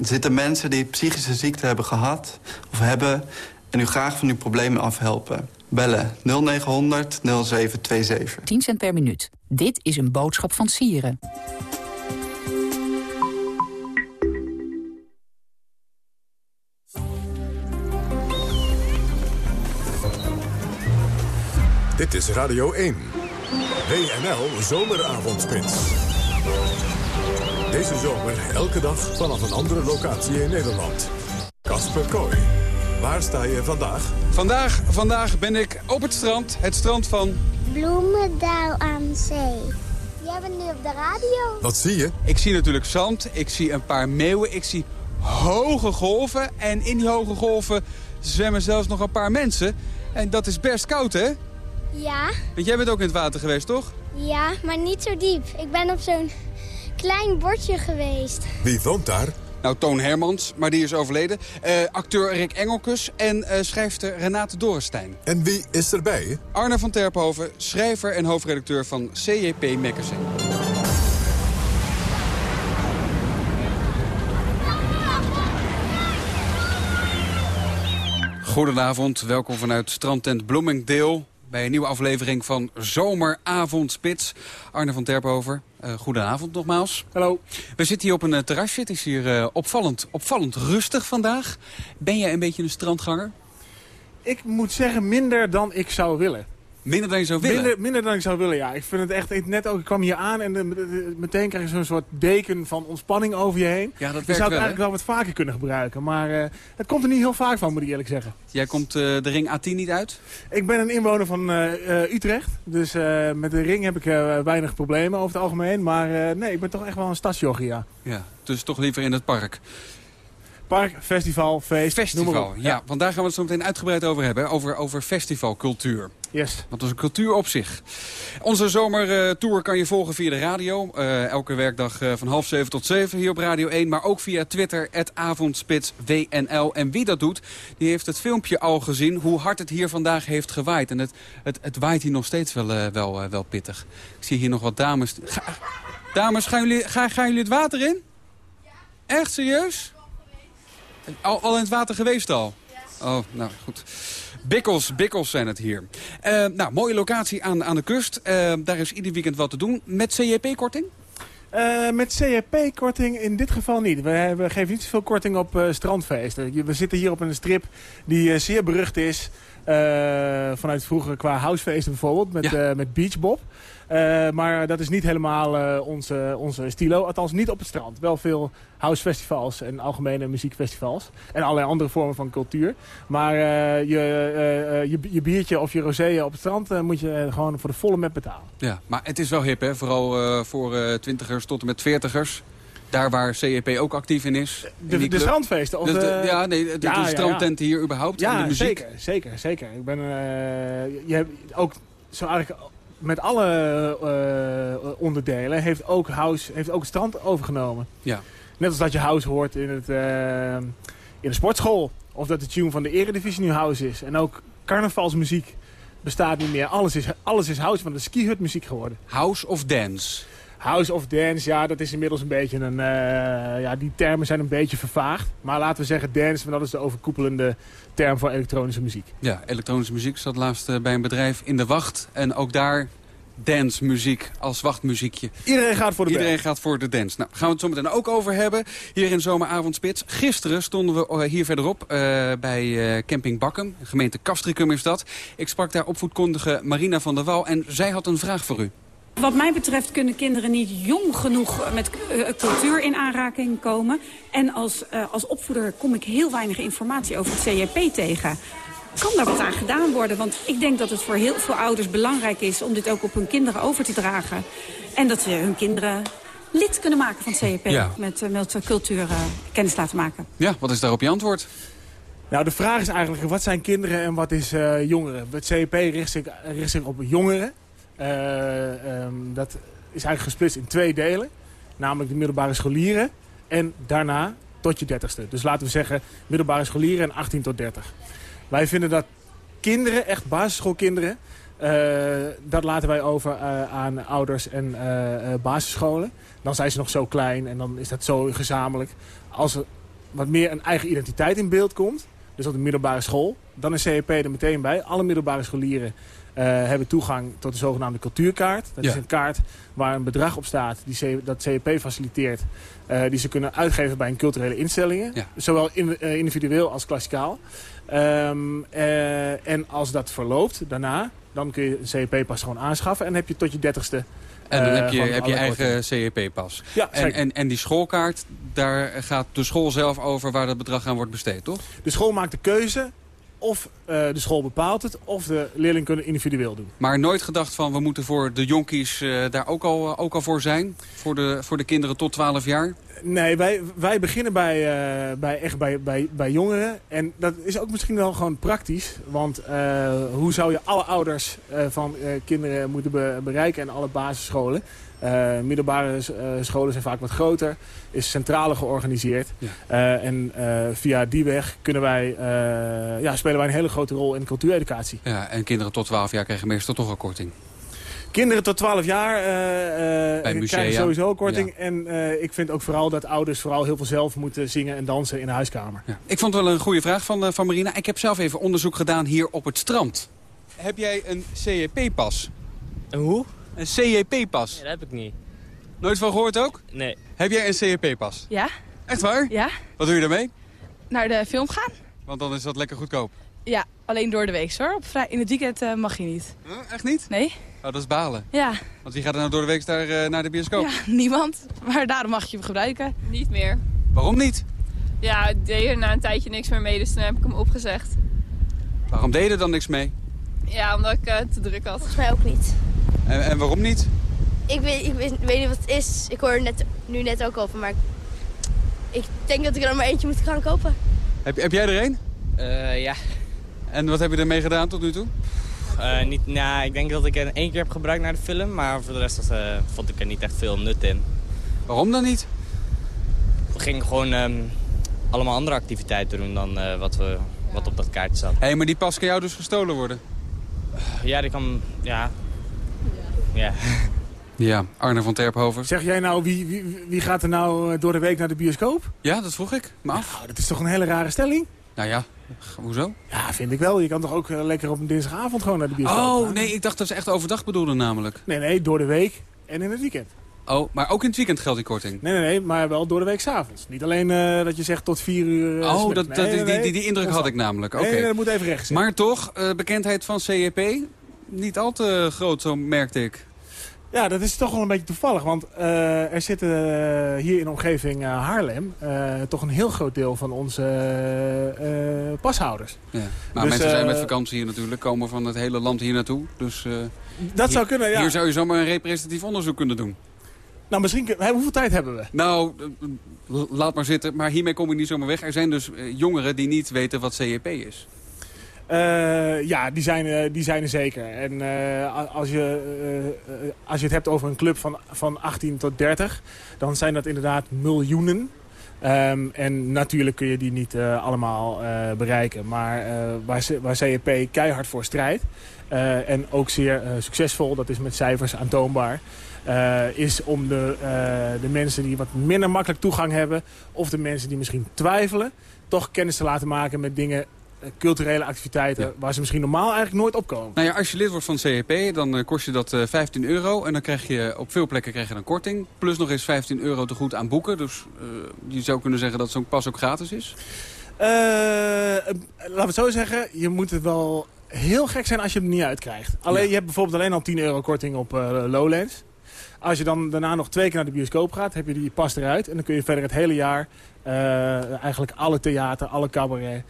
Zitten mensen die psychische ziekte hebben gehad of hebben... en u graag van uw problemen afhelpen. Bellen 0900 0727. 10 cent per minuut. Dit is een boodschap van Sieren. Dit is Radio 1. WNL Zomeravondspits. Deze zomer elke dag vanaf een andere locatie in Nederland. Kasper Kooi. Waar sta je vandaag? Vandaag, vandaag ben ik op het strand. Het strand van... Bloemendaal aan zee. Jij bent nu op de radio. Wat zie je? Ik zie natuurlijk zand, ik zie een paar meeuwen, ik zie hoge golven. En in die hoge golven zwemmen zelfs nog een paar mensen. En dat is best koud, hè? Ja, Want jij bent ook in het water geweest, toch? ja, maar niet zo diep. Ik ben op zo'n klein bordje geweest. Wie woont daar? Nou, Toon Hermans, maar die is overleden. Eh, acteur Rick Engelkus en eh, schrijfster Renate Dorenstein. En wie is erbij? Arne van Terphoven, schrijver en hoofdredacteur van CJP Magazine. Goedenavond, welkom vanuit strandtent Bloomingdale... bij een nieuwe aflevering van Zomeravondspits. Arne van Terphoven, eh goedenavond nogmaals. Hallo. We zitten hier op een eh, terrasje, het is hier eh, opvallend, opvallend rustig vandaag. Ben jij een beetje een strandganger? Ik moet zeggen minder dan ik zou willen. Minder dan je zou willen? Minder, minder dan ik zou willen, ja. Ik vind het echt, ik, net ook, ik kwam hier aan en meteen krijg je zo'n soort deken van ontspanning over je heen. Ja, dat je werkt zou het wel, eigenlijk wel wat vaker kunnen gebruiken. Maar eh, het komt er niet heel vaak van, moet ik eerlijk zeggen. Jij komt eh, de ring A10 niet uit? Ik ben een inwoner van eh, Utrecht. Dus met de ring heb ik weinig problemen over het algemeen. Maar nee, ik ben toch echt wel een stadsjochie, ja. Ja, dus toch liever in het park. Park, festival, feest, noem maar Festival, op. ja. Want daar gaan we het zo meteen uitgebreid over hebben. Over, over festivalcultuur. Yes. Want dat is een cultuur op zich. Onze zomertour kan je volgen via de radio. Eh, elke werkdag eh, van half zeven tot zeven hier op Radio 1. Maar ook via Twitter, het avondspitswnl. En wie dat doet, die heeft het filmpje al gezien. Hoe hard het hier vandaag heeft gewaaid. En het, het, het waait hier nog steeds wel, eh, wel, wel pittig. Ik zie hier nog wat dames. Ga- dames, gaan jullie, ga- gaan jullie het water in? Echt serieus? Al, al in het water geweest al? Oh, nou goed. Bikkels, bikkels zijn het hier. Eh, nou, mooie locatie aan, aan de kust. Eh, daar is ieder weekend wat te doen. Met CJP-korting? Eh, met CRP-korting in dit geval niet. We, geven niet zoveel korting op strandfeesten. We zitten hier op een strip die zeer berucht is. vanuit vroeger qua housefeesten bijvoorbeeld. Met, eh, met Beach Bob. Eh, maar dat is niet helemaal eh, onze, onze stilo. Althans niet op het strand. Wel veel housefestivals en algemene muziekfestivals. En allerlei andere vormen van cultuur. Maar eh, je, eh, eh, je, je biertje of je rosé op het strand eh, moet je eh, gewoon voor de volle met betalen. Ja, maar het is wel hip, hè? Vooral eh, voor eh, twintigers tot en met veertigers. Daar waar CEP ook actief in is. in De, strandfeesten? Of De- de- ja, nee, de, de Ja, ja, ja. strandtenten hier überhaupt. en Ja, de muziek. zeker, zeker, zeker. Ik ben, eh, je hebt ook zo eigenlijk met alle eh, onderdelen heeft ook House heeft ook het strand overgenomen. Ja. Net als dat je House hoort in, het, eh, in de sportschool. Of dat de tune van de Eredivisie nu House is. En ook carnavalsmuziek bestaat niet meer. Alles is, alles is House van de skihut muziek geworden. House of Dance. House of Dance, ja, dat is inmiddels een beetje een... eh, ja, die termen zijn een beetje vervaagd. Maar laten we zeggen dance, want dat is de overkoepelende term voor elektronische muziek. Ja, elektronische muziek zat laatst eh, bij een bedrijf in de wacht. En ook daar dance muziek als wachtmuziekje. Iedereen gaat voor de Iedereen band. gaat voor de dance. Nou, gaan we het zo meteen ook over hebben. Hier in Zomeravondspits. Gisteren stonden we eh, hier verderop eh, bij eh, Camping Bakkum. Gemeente Castricum is dat. Ik sprak daar opvoedkundige Marina van der Wal. En zij had een vraag voor u. Wat mij betreft kunnen kinderen niet jong genoeg met eh, cultuur in aanraking komen. En als, eh, als opvoeder kom ik heel weinig informatie over het CJP tegen. Kan daar wat aan gedaan worden? Want ik denk dat het voor heel veel ouders belangrijk is om dit ook op hun kinderen over te dragen. En dat ze hun kinderen lid kunnen maken van het. Ja. Met, eh, met cultuur eh, kennis laten maken. Ja, wat is daarop je antwoord? Nou, de vraag is eigenlijk, wat zijn kinderen en wat is eh, jongeren? Het CEP richt zich, richt zich op jongeren. Eh, ehm, dat is eigenlijk gesplitst in twee delen. Namelijk de middelbare scholieren en daarna tot je dertigste. Dus laten we zeggen middelbare scholieren en 18 tot 30. Wij vinden dat kinderen, echt basisschoolkinderen... eh, dat laten wij over eh, aan ouders en basisscholen. Dan zijn ze nog zo klein en dan is dat zo gezamenlijk. Als er wat meer een eigen identiteit in beeld komt... dus op de middelbare school, dan is CEP er meteen bij. Alle middelbare scholieren hebben toegang tot de zogenaamde cultuurkaart. Dat Ja. is een kaart waar een bedrag op staat die dat CEP faciliteert. eh, die ze kunnen uitgeven bij een culturele instellingen. Ja. Zowel in- eh, individueel als klassikaal. Ehm, eh, en als dat verloopt daarna, dan kun je een CEP pas gewoon aanschaffen. En heb je tot je dertigste En dan eh, heb je, heb je eigen. CEP-pas. Ja, en, en, en die schoolkaart, daar gaat de school zelf over waar dat bedrag aan wordt besteed, toch? De school maakt de keuze. Of eh, de school bepaalt het, of de leerling kunnen individueel doen. Maar nooit gedacht van we moeten voor de jonkies eh, daar ook al, ook al voor zijn? Voor de, voor de kinderen tot 12 jaar? Nee, wij, wij beginnen bij, eh, bij, echt bij, bij, bij jongeren. En dat is ook misschien wel gewoon praktisch. Want eh, hoe zou je alle ouders eh, van eh, kinderen moeten be- bereiken en alle basisscholen? Eh, middelbare eh, scholen zijn vaak wat groter, is centraler georganiseerd. Ja. Eh, en eh, via die weg kunnen wij, eh, ja, spelen wij een hele grote rol in cultuureducatie. Ja, en kinderen tot 12 jaar krijgen meestal toch een korting. Kinderen tot 12 jaar eh, eh, krijgen sowieso een korting. En eh, ik vind ook vooral dat ouders vooral heel veel zelf moeten zingen en dansen in de huiskamer. Ja. Ik vond het wel een goede vraag van, eh, van Marina. Ik heb zelf even onderzoek gedaan hier op het strand. Heb jij een CEP-pas? Een hoe? Een CEP-pas. Nee, dat heb ik niet. Nooit van gehoord ook? Nee. Heb jij een CEP-pas? Ja, Echt waar? ja. Wat doe je daarmee? Naar de film gaan? Want dan is dat lekker goedkoop. Ja, alleen door de week hoor. Op vrij... In het weekend eh, mag je niet. echt niet? Nee. Oh, dat is balen. Ja. Want wie gaat er nou door de week daar, eh, naar de bioscoop? ja, niemand. Maar daarom mag je hem gebruiken. Niet meer. Waarom niet? Ja, ik deed er na een tijdje niks meer mee, dus toen heb ik hem opgezegd. Waarom deed je er dan niks mee? Ja, omdat ik eh, te druk had. Volgens mij ook niet. En, en waarom niet? Ik weet, ik weet, weet niet wat het is. Ik hoor er net, nu net ook over, maar ik, ik denk dat ik er maar eentje moet gaan kopen. Heb, heb jij er een? Eh, ja. En wat heb je ermee gedaan tot nu toe? Eh, niet, nou, ik denk dat ik er één keer heb gebruikt naar de film, maar voor de rest eh, vond ik er niet echt veel nut in. Waarom dan niet? We gingen gewoon ehm, allemaal andere activiteiten doen dan eh, wat, we, wat op dat kaartje zat. Hé, hey, maar die pas kan jou dus gestolen worden? Ja, die kan... Ja. Ja. Ja, Arne van Terphoven. Zeg jij nou, wie, wie, wie gaat er nou eh, door de week naar de bioscoop? Ja, dat vroeg ik me af. Nou, dat is toch een hele rare stelling? Nou ja, hoezo? Ja, vind ik wel. Je kan toch ook eh, lekker op een dinsdagavond gewoon naar de bioscoop Oh, gaan? nee, ik dacht dat ze echt overdag bedoelden namelijk. Nee, nee, door de week en in het weekend. Oh, maar ook in het weekend geldt die korting? Nee, nee, nee, maar wel door de week s'avonds. Niet alleen eh, dat je zegt tot vier uur. eh, Oh, dat, dat, Nee, die, nee, die, die indruk had ik namelijk. Oké. nee, dat moet even recht zijn. Maar toch, eh, bekendheid van CEP, niet al te groot, zo merkte ik. Ja, dat is toch wel een beetje toevallig. Want er zitten hier in de omgeving Haarlem... toch een heel groot deel van onze pashouders. Ja. Maar Dus, mensen zijn met vakantie hier natuurlijk, komen van het hele land hier naartoe. Dus, Dat hier- zou kunnen, ja. Hier zou je zomaar een representatief onderzoek kunnen doen. Nou, misschien... Hoeveel tijd hebben we? Nou, eh, laat maar zitten. Maar hiermee kom je niet zomaar weg. Er zijn dus eh, jongeren die niet weten wat CEP is. Eh, ja, die zijn, eh, die zijn er zeker. En eh, als, je, eh, eh, als je het hebt over een club van, van 18 tot 30... dan zijn dat inderdaad miljoenen. Ehm, en natuurlijk kun je die niet eh, allemaal eh, bereiken. Maar eh, waar, waar CEP keihard voor strijdt... eh, en ook zeer eh, succesvol, dat is met cijfers aantoonbaar... eh, is om de, eh, de mensen die wat minder makkelijk toegang hebben... of de mensen die misschien twijfelen... toch kennis te laten maken met dingen eh, culturele activiteiten waar ze misschien normaal eigenlijk nooit opkomen. Nou ja, als je lid wordt van CEP, dan kost je dat eh, 15 euro. En dan krijg je op veel plekken krijg je een korting. Plus nog eens 15 euro te goed aan boeken. Dus je zou kunnen zeggen dat zo'n pas ook gratis is. Eh, laten we het zo zeggen, je moet het wel heel gek zijn als je er niet uitkrijgt. Alleen, je hebt bijvoorbeeld alleen al 10 euro korting op Lowlands. Als je dan daarna nog twee keer naar de bioscoop gaat, heb je die pas eruit. En dan kun je verder het hele jaar eh, eigenlijk alle theater, alle cabaret,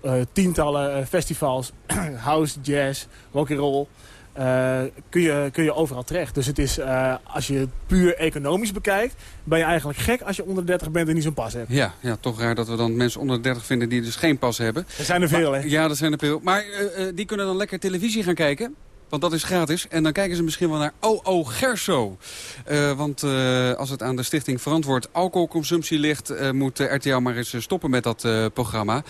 eh, tientallen eh, festivals, house, jazz, rock and roll. eh, kun, je, kun je overal terecht. Dus het is, als je het puur economisch bekijkt, ben je eigenlijk gek als je onder de 30 bent en niet zo'n pas hebt. Ja, ja, toch raar dat we dan mensen onder de 30 vinden die dus geen pas hebben. Er zijn er veel, Maar- hè? Ja, er zijn er veel. Maar die kunnen dan lekker televisie gaan kijken. Want dat is gratis. En dan kijken ze misschien wel naar OO Gerso. Eh, want eh, als het aan de stichting verantwoord alcoholconsumptie ligt... eh, moet RTL maar eens stoppen met dat programma.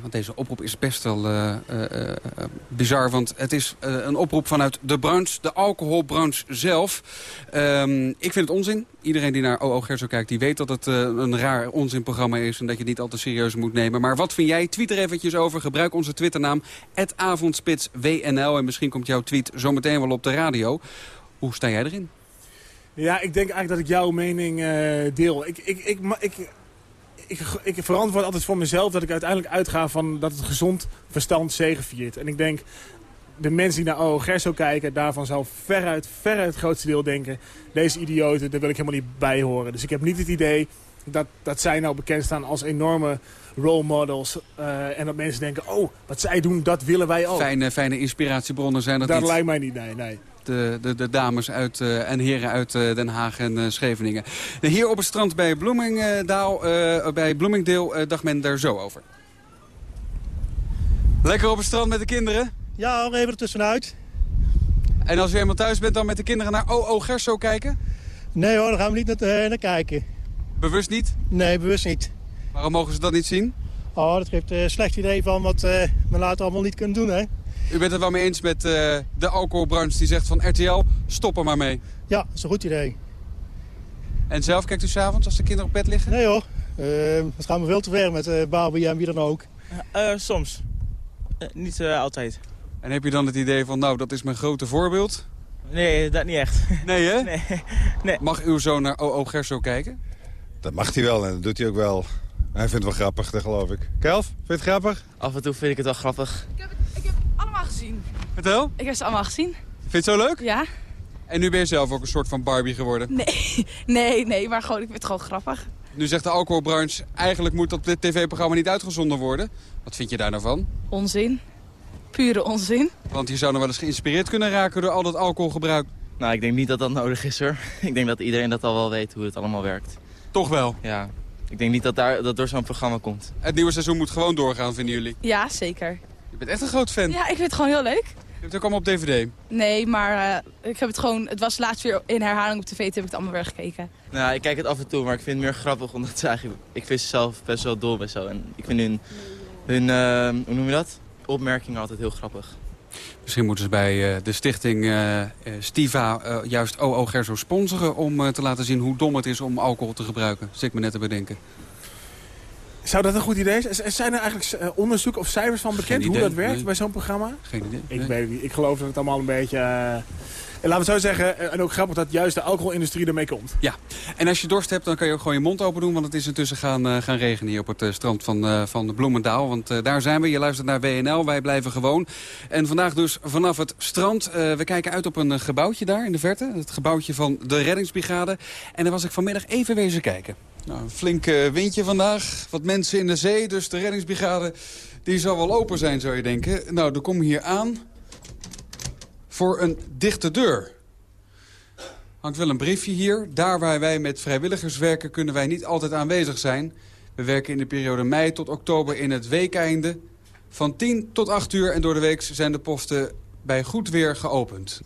Want deze oproep is best wel bizar. Want het is een oproep vanuit de branche, de alcoholbranche zelf. Ehm, ik vind het onzin. Iedereen die naar OO Gerso kijkt, die weet dat het een raar onzinprogramma is... en dat je het niet al te serieus moet nemen. Maar wat vind jij? Tweet er eventjes over. Gebruik onze Twitternaam, avondspitswnl. Misschien komt jouw tweet zometeen wel op de radio. Hoe sta jij erin? Ja, ik denk eigenlijk dat ik jouw mening eh, deel. Ik, ik, ik, ik, ik, ik verantwoord altijd voor mezelf dat ik uiteindelijk uitga van dat het gezond verstand zegeviert. En ik denk, de mensen die naar OO Gerso kijken, daarvan zal veruit, veruit het grootste deel denken... deze idioten, daar wil ik helemaal niet bij horen. Dus ik heb niet het idee dat, dat zij nou bekend staan als enorme role models. eh, en dat mensen denken, oh, wat zij doen, dat willen wij ook. Fijne, fijne inspiratiebronnen zijn dat, dat niet. lijkt mij niet, nee, nee. De, de, de dames uit, eh, en heren uit eh, Den Haag en eh, Scheveningen. Hier op het strand bij, Bloemingdaal, eh, bij Bloemingdeel dacht men daar zo over. Lekker op het strand met de kinderen? Ja, hoor, even ertussenuit. En als u eenmaal thuis bent, dan met de kinderen naar OO Gerso kijken? Nee hoor, daar gaan we niet naar, eh, naar kijken. Bewust niet? Nee, bewust niet. Waarom mogen ze dat niet zien? Oh, dat geeft een slecht idee van wat eh we later allemaal niet kunnen doen, hè? U bent het wel mee eens met eh, de alcoholbranche die zegt van RTL, stop er maar mee. Ja, dat is een goed idee. En zelf kijkt u s'avonds als de kinderen op bed liggen? Nee hoor, eh dat gaan we veel te ver met eh Barbie en wie dan ook. soms. Eh, niet eh, altijd. En heb je dan het idee van, nou, dat is mijn grote voorbeeld? Nee, dat niet echt. Nee, hè? Nee. nee. Mag uw zoon naar OO Gerso kijken? Dat mag hij wel en dat doet hij ook wel. Hij vindt het wel grappig, dat geloof ik. Kelf, vind je het grappig? Af en toe vind ik het wel grappig. Allemaal gezien. Vertel. Ik heb ze allemaal gezien. Vind je het zo leuk? Ja? En nu ben je zelf ook een soort van Barbie geworden. Nee, nee, nee, maar gewoon, ik vind het gewoon grappig. Nu zegt de alcoholbranche, eigenlijk moet dat dit tv-programma niet uitgezonden worden. Wat vind je daar nou van? Onzin. Pure onzin. Want je zou nog wel eens geïnspireerd kunnen raken door al dat alcoholgebruik. Nou, ik denk niet dat dat nodig is hoor. Ik denk dat iedereen dat al wel weet hoe het allemaal werkt. Toch wel? Ja. Ik denk niet dat daar, dat door zo'n programma komt. Het nieuwe seizoen moet gewoon doorgaan, vinden jullie? Ja, zeker. Je bent echt een groot fan. Ja, ik vind het gewoon heel leuk. Je hebt het ook allemaal op DVD. Nee, maar eh, ik heb het gewoon... Het was laatst weer in herhaling op tv, toen heb ik het allemaal weer gekeken. Nou, ik kijk het af en toe, maar ik vind het meer grappig omdat ze eigenlijk... Ik vind ze zelf best wel dol bij zo. En ik vind hun, hun eh, hoe noem je dat? Opmerkingen altijd heel grappig. Misschien moeten ze bij eh, de stichting eh, eh, Stiva eh, juist OO Gerso sponsoren... om eh, te laten zien hoe dom het is om alcohol te gebruiken. Zit ik me net te bedenken. Zou dat een goed idee zijn? Zijn er eigenlijk onderzoeken of cijfers van bekend hoe dat werkt nee. bij zo'n programma? Geen idee. Ik Nee. weet niet. Ik geloof dat het allemaal een beetje... laten we zo zeggen, eh, en ook grappig dat juist de alcoholindustrie ermee komt. Ja, en als je dorst hebt, dan kan je ook gewoon je mond open doen... want het is intussen gaan, eh, gaan regenen hier op het eh, strand van, van Bloemendaal. Want daar zijn we. Je luistert naar WNL. Wij blijven gewoon. En vandaag dus vanaf het strand. We kijken uit op een gebouwtje daar in de verte. Het gebouwtje van de reddingsbrigade. En daar was ik vanmiddag even wezen kijken. Nou, een flink windje vandaag. Wat mensen in de zee. Dus de reddingsbrigade die zal wel open zijn, zou je denken. Nou, dan kom hier aan voor een dichte deur. hangt wel een briefje hier. Daar waar wij met vrijwilligers werken kunnen wij niet altijd aanwezig zijn. We werken in de periode mei tot oktober in het weekeinde. Van 10 tot 8 uur en door de week zijn de posten bij goed weer geopend.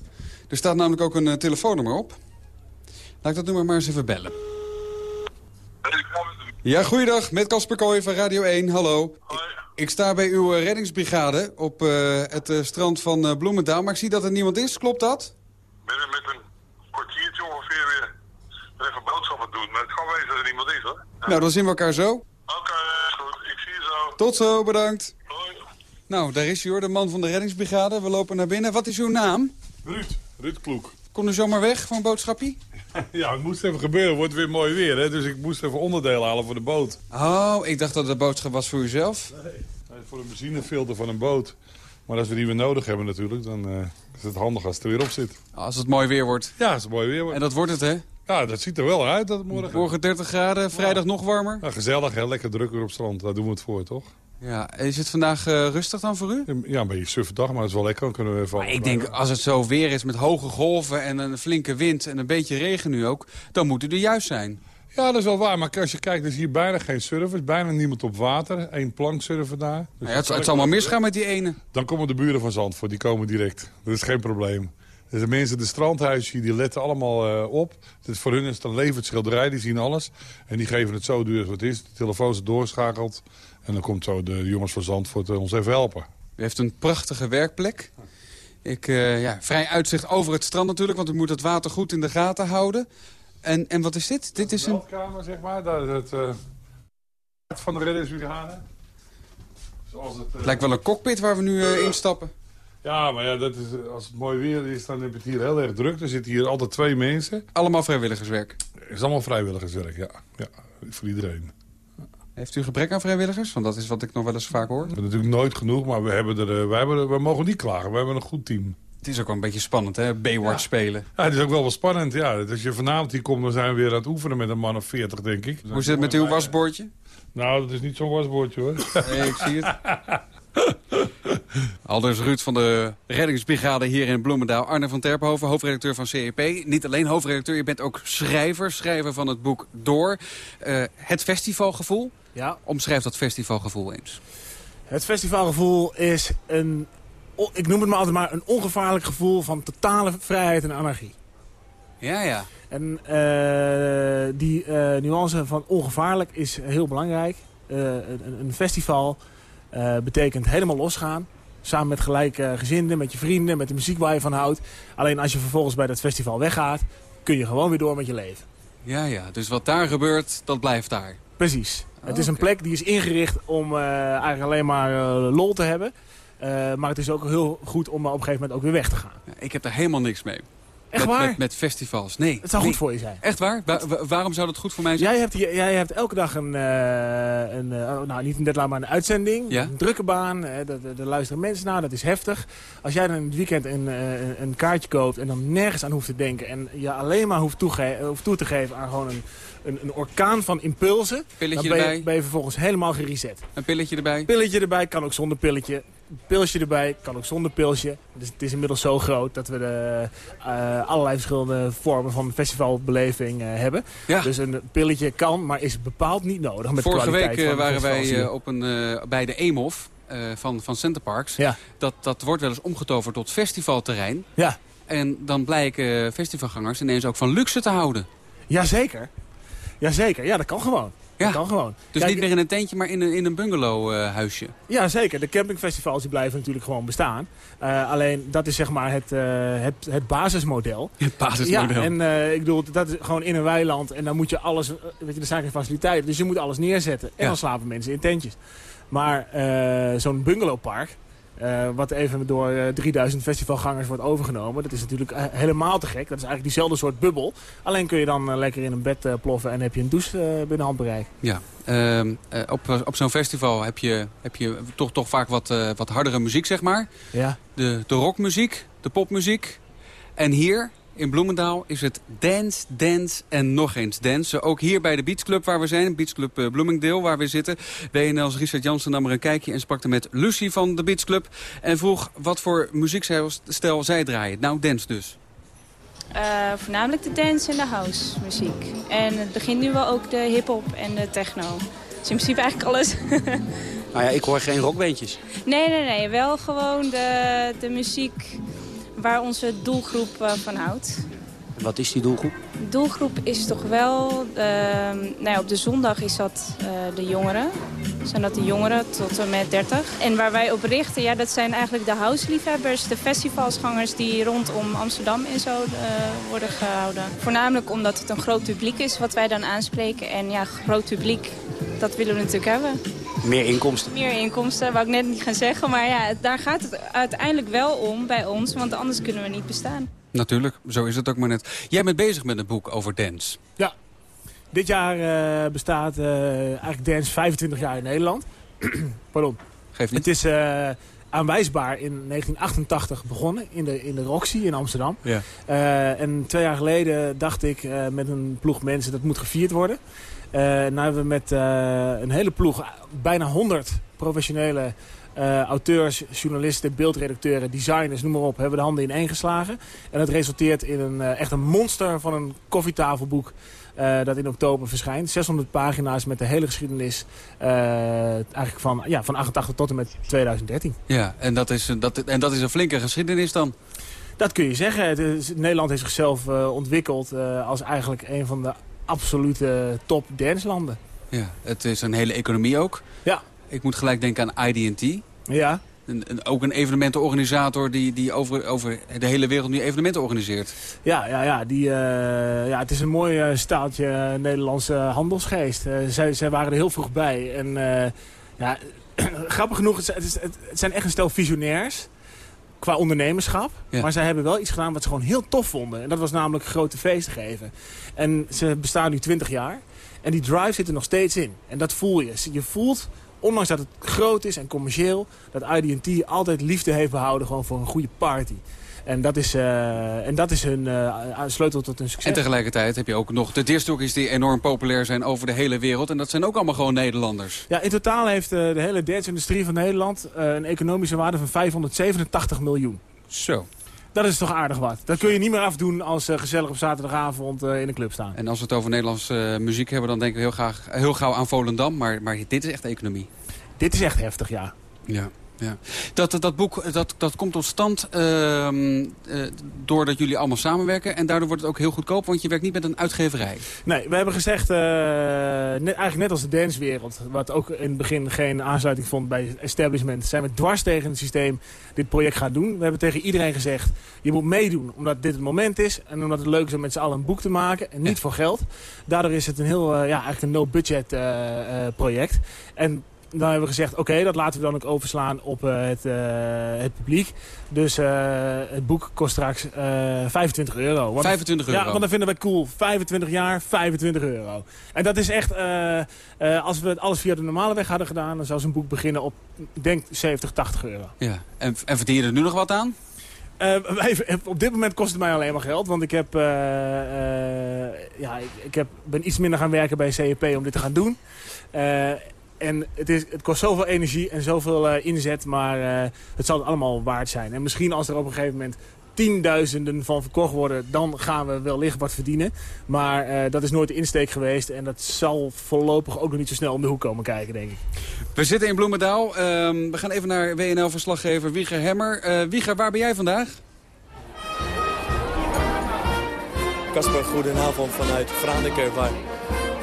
Er staat namelijk ook een uh, telefoonnummer op. Laat ik dat nummer maar eens even bellen. Ja, goeiedag. Met Casper Kooi van Radio 1. Hallo. Hoi. Ik sta bij uw uh, reddingsbrigade op uh, het uh, strand van Bloemendaal. Maar ik zie dat er niemand is. Klopt dat? Ik ben met een kwartiertje ongeveer weer even boodschappen doen. Maar het kan wezen dat er niemand is, hoor. Ja. Nou, dan zien we elkaar zo. Oké, okay, goed. Ik zie je zo. Tot zo, bedankt. Hoi. Nou, daar is hij hoor, de man van de reddingsbrigade. We lopen naar binnen. Wat is uw naam? Ruud. Ruud Kloek. Kom u zomaar weg voor een boodschapje? Ja, het moest even gebeuren. Het wordt weer mooi weer, hè? Dus ik moest even onderdelen halen voor de boot. Oh, ik dacht dat de boodschap was voor uzelf. Nee, voor een benzinefilter van een boot. Maar als we die weer nodig hebben natuurlijk, dan uh, is het handig als het er weer op zit. Als het mooi weer wordt. Ja, als het mooi weer wordt. En dat wordt het, hè? Ja, dat ziet er wel uit dat het morgen... Morgen 30 graden, vrijdag nog warmer. Ja, gezellig, hè? lekker drukker op strand. Daar doen we het voor, toch? Ja, is het vandaag uh, rustig dan voor u? Ja, een beetje suffe dag, maar het is wel lekker. Dan kunnen we even ik denk, als het zo weer is met hoge golven en een flinke wind en een beetje regen nu ook... dan moet u er juist zijn. Ja, dat is wel waar. Maar als je kijkt, er is hier bijna geen surfers. Bijna niemand op water. Eén planksurfer daar. Dus nou ja, het, het zal maar misgaan met die ene. Dan komen de buren van Zandvoort. Die komen direct. Dat is geen probleem. Dus de mensen, de strandhuisjes, die letten allemaal uh, op. Dus voor hun is het een levend schilderij. Die zien alles. En die geven het zo duur als het is. De telefoon is doorschakeld. En dan komt zo de jongens van Zandvoort ons even helpen. U heeft een prachtige werkplek. Ik, uh, ja, vrij uitzicht over het strand natuurlijk, want u moet het water goed in de gaten houden. En, en wat is dit? Dit is een... kamer, zeg maar. Dat, het, uh, van de reddingsbrigade. Zoals het, uh... het lijkt wel een cockpit waar we nu instappen. Ja, maar ja, dat is, als het mooi weer is, dan heb je het hier heel erg druk. Er zitten hier altijd twee mensen. Allemaal vrijwilligerswerk? Het is allemaal vrijwilligerswerk, ja. ja. Voor iedereen. Heeft u gebrek aan vrijwilligers? Want dat is wat ik nog wel eens vaak hoor. We hebben natuurlijk nooit genoeg, maar we, hebben er, we, hebben er, we mogen niet klagen. We hebben een goed team. Het is ook wel een beetje spannend, hè? Baywatch ja. spelen. Ja, het is ook wel wel spannend, ja. Als je vanavond hier komt, dan zijn we weer aan het oefenen met een man of 40, denk ik. Hoe zit het met uw wasbordje? Nou, dat is niet zo'n wasbordje, hoor. Nee, ik zie het. Aldus Ruud van de reddingsbrigade hier in Bloemendaal. Arne van Terphoven, hoofdredacteur van CEP. Niet alleen hoofdredacteur, je bent ook schrijver. Schrijver van het boek Door. Uh, het festivalgevoel. Ja. Omschrijf dat festivalgevoel eens. Het festivalgevoel is een, ik noem het maar altijd maar, een ongevaarlijk gevoel van totale vrijheid en anarchie. Ja, ja. En uh, die uh, nuance van ongevaarlijk is heel belangrijk. een, een festival betekent helemaal losgaan. Samen met gelijkgezinden, met je vrienden, met de muziek waar je van houdt. Alleen als je vervolgens bij dat festival weggaat, kun je gewoon weer door met je leven. Ja, ja. Dus wat daar gebeurt, dat blijft daar. Precies. Oh, het is een plek die is ingericht om uh, eigenlijk alleen maar uh, lol te hebben. Uh, maar het is ook heel goed om op een gegeven moment ook weer weg te gaan. Ik heb daar helemaal niks mee. Echt met, waar? Met, met, festivals. Nee. Het zou nee. goed voor je zijn. Echt waar? Wa waarom zou dat goed voor mij zijn? Jij hebt, jij hebt elke dag een, uh, een uh, nou niet een deadline, maar een uitzending. Ja? Een drukke baan. Uh, daar luisteren mensen naar. Dat is heftig. Als jij dan in het weekend een, een, een, kaartje koopt en dan nergens aan hoeft te denken. En je alleen maar hoeft, hoeft toe te geven aan gewoon een, een, een orkaan van impulsen. Pilletje dan ben je, erbij. ben je vervolgens helemaal gereset. Een pilletje erbij. Pilletje erbij kan ook zonder pilletje pilsje erbij, kan ook zonder pilsje. Dus het is inmiddels zo groot dat we de, uh, allerlei verschillende vormen van festivalbeleving uh, hebben. Ja. Dus een pilletje kan, maar is bepaald niet nodig. Met Vorige week uh, van waren wij op een, bij de EMOF van, van Centerparks. Ja. Dat, dat wordt wel eens omgetoverd tot festivalterrein. Ja. En dan blijken festivalgangers ineens ook van luxe te houden. Jazeker. Jazeker, ja dat kan gewoon. Ja. Dat kan gewoon. Dus Kijk, niet meer in een tentje, maar in een, in een bungalowhuisje. Uh, ja, zeker. De campingfestivals die blijven natuurlijk gewoon bestaan. Uh, alleen dat is zeg maar het, uh, het, het basismodel. Het basismodel. Ja, en uh, ik bedoel, dat is gewoon in een weiland. En dan moet je alles, weet je, er zijn geen faciliteiten. Dus je moet alles neerzetten. En Ja. dan slapen mensen in tentjes. Maar zo'n bungalowpark, uh, wat even door uh, 3000 festivalgangers wordt overgenomen. Dat is natuurlijk uh, helemaal te gek. Dat is eigenlijk diezelfde soort bubbel. Alleen kun je dan lekker in een bed ploffen en heb je een douche binnen handbereik. Ja, ehm, op, op zo'n festival heb je, heb je toch, toch vaak wat, wat hardere muziek, zeg maar. Ja. De, de rockmuziek, de popmuziek. En hier in Bloemendaal is het dance, dance en nog eens dance. Ook hier bij de Beachclub waar we zijn, Beachclub uh, Bloomingdale waar we zitten. WNL's Richard Jansen nam er een kijkje en sprak er met Lucie van de Beachclub. En vroeg wat voor muziekstijl zij draaien. Nou, dance dus. Uh, voornamelijk de dance en de house muziek. En het begint nu wel ook de hip-hop en de techno. Dus in principe eigenlijk alles. nou ja, ik hoor geen rockbeentjes. Nee, nee, nee. Wel gewoon de, de muziek waar onze doelgroep uh, van houdt. Wat is die doelgroep? Doelgroep is toch wel... Uh, nou ja, op de zondag is dat uh, de jongeren. Zijn dat de jongeren tot en met 30. En waar wij op richten, ja, dat zijn eigenlijk de houseliefhebbers... de festivalsgangers die rondom Amsterdam en zo uh, worden gehouden. Voornamelijk omdat het een groot publiek is wat wij dan aanspreken. En ja, groot publiek, dat willen we natuurlijk hebben. Meer inkomsten. Meer inkomsten, wou ik net niet gaan zeggen. Maar ja, daar gaat het uiteindelijk wel om bij ons, want anders kunnen we niet bestaan. Natuurlijk, zo is het ook maar net. Jij bent bezig met een boek over dance. Ja, dit jaar uh, bestaat uh, eigenlijk dance 25 jaar in Nederland. Pardon. Geef niet. Het is uh, aanwijsbaar in 1988 begonnen in de, in de Roxy in Amsterdam. Ja. en twee jaar geleden dacht ik met een ploeg mensen dat moet gevierd worden. Uh, nou hebben we met uh, een hele ploeg, bijna 100 professionele uh, auteurs, journalisten, beeldredacteuren, designers, noem maar op, hebben de handen in één geslagen. En het resulteert in een, echt een monster van een koffietafelboek dat in oktober verschijnt. 600 pagina's met de hele geschiedenis eigenlijk van, ja, van 88 tot en met 2013. Ja, en dat is, dat, en dat is een flinke geschiedenis dan? Dat kun je zeggen. Is, Nederland heeft zichzelf ontwikkeld als eigenlijk een van de absolute top danslanden. Ja, het is een hele economie ook. Ja. Ik moet gelijk denken aan IDT. Ja. Een, een, ook een evenementenorganisator die, die over, over de hele wereld nu evenementen organiseert. Ja, ja, ja, die, uh, ja het is een mooi uh, staaltje uh, Nederlandse handelsgeest. zij, zij waren er heel vroeg bij. En ja, grappig genoeg, het, het, het zijn echt een stel visionairs qua ondernemerschap. Ja. Maar zij hebben wel iets gedaan wat ze gewoon heel tof vonden. En dat was namelijk grote feesten geven. En ze bestaan nu 20 jaar. En die drive zit er nog steeds in. En dat voel je. Je voelt, ondanks dat het groot is en commercieel... dat IDT altijd liefde heeft behouden gewoon voor een goede party. En dat is, uh, en dat is hun uh, sleutel tot hun succes. En tegelijkertijd heb je ook nog de deerstokjes die enorm populair zijn over de hele wereld. En dat zijn ook allemaal gewoon Nederlanders. Ja, in totaal heeft uh, de hele dance-industrie van Nederland een economische waarde van 587 miljoen. Zo. Dat is toch aardig wat. Dat kun je niet meer afdoen als uh, gezellig op zaterdagavond uh, in een club staan. En als we het over Nederlandse uh, muziek hebben, dan denken we heel, graag, heel gauw aan Volendam. Maar, maar dit is echt economie. Dit is echt heftig, ja. Ja. Ja. Dat, dat boek dat, dat komt tot stand uh, uh, doordat jullie allemaal samenwerken. En daardoor wordt het ook heel goedkoop, want je werkt niet met een uitgeverij. Nee, we hebben gezegd, uh, net, eigenlijk net als de dancewereld... wat ook in het begin geen aansluiting vond bij establishment... zijn we dwars tegen het systeem dit project gaan doen. We hebben tegen iedereen gezegd, je moet meedoen omdat dit het moment is... en omdat het leuk is om met z'n allen een boek te maken en niet ja. voor geld. Daardoor is het een heel, ja, eigenlijk een no-budget project. En dan hebben we gezegd, oké, okay, dat laten we dan ook overslaan op uh, het, uh, het publiek. Dus uh, het boek kost straks 25 euro. Want, 25 euro? Ja, want dan vinden we cool. 25 jaar, 25 euro. En dat is echt, als we het alles via de normale weg hadden gedaan... dan zou zo'n boek beginnen op, ik denk, 70, 80 euro. Ja, en, en verdien je er nu nog wat aan? Uh, op dit moment kost het mij alleen maar geld. Want ik, heb, uh, uh, ja, ik, ik heb, ben iets minder gaan werken bij CEP om dit te gaan doen. En het, is, het kost zoveel energie en zoveel uh, inzet, maar uh, het zal het allemaal waard zijn. En misschien als er op een gegeven moment tienduizenden van verkocht worden, dan gaan we wellicht wat verdienen. Maar uh, dat is nooit de insteek geweest en dat zal voorlopig ook nog niet zo snel om de hoek komen kijken, denk ik. We zitten in Bloemendaal. Uh, we gaan even naar WNL-verslaggever Wieger Hemmer. Uh, Wieger, waar ben jij vandaag? Kasper, goedenavond vanuit Franeker, waar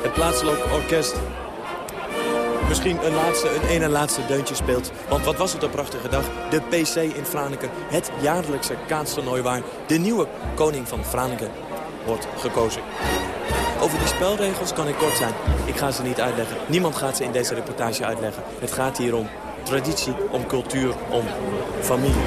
het plaatselijk orkest misschien een, laatste, een ene laatste deuntje speelt. Want wat was het een prachtige dag. De PC in Franeker, het jaarlijkse kaatstoernooi waar de nieuwe koning van Franeker wordt gekozen. Over die spelregels kan ik kort zijn. Ik ga ze niet uitleggen. Niemand gaat ze in deze reportage uitleggen. Het gaat hier om traditie, om cultuur, om familie.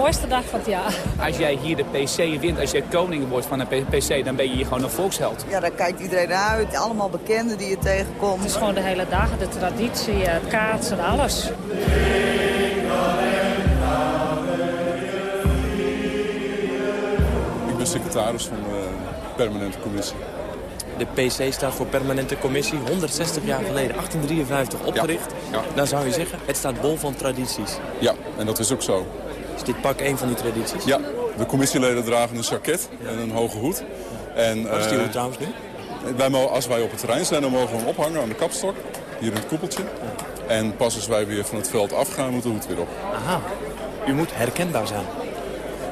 Mooiste dag van het jaar. Als jij hier de PC wint, als jij koning wordt van een PC, dan ben je hier gewoon een volksheld. Ja, daar kijkt iedereen naar uit. Allemaal bekenden die je tegenkomt. Het is gewoon de hele dag, de traditie, het kaatsen, alles. Ik ben secretaris van de permanente commissie. De PC staat voor permanente commissie. 160 jaar geleden, 1853, opgericht. Dan zou je zeggen, het staat bol van tradities. Ja, en dat is ook zo. Is dit pak een van die tradities? Ja, de commissieleden dragen een jacket en een hoge hoed. En, Wat is die hoed trouwens nu? Wij mogen, als wij op het terrein zijn, dan mogen we hem ophangen aan de kapstok. Hier in het koepeltje. En pas als wij weer van het veld afgaan, moet de hoed weer op. Aha, u moet herkenbaar zijn.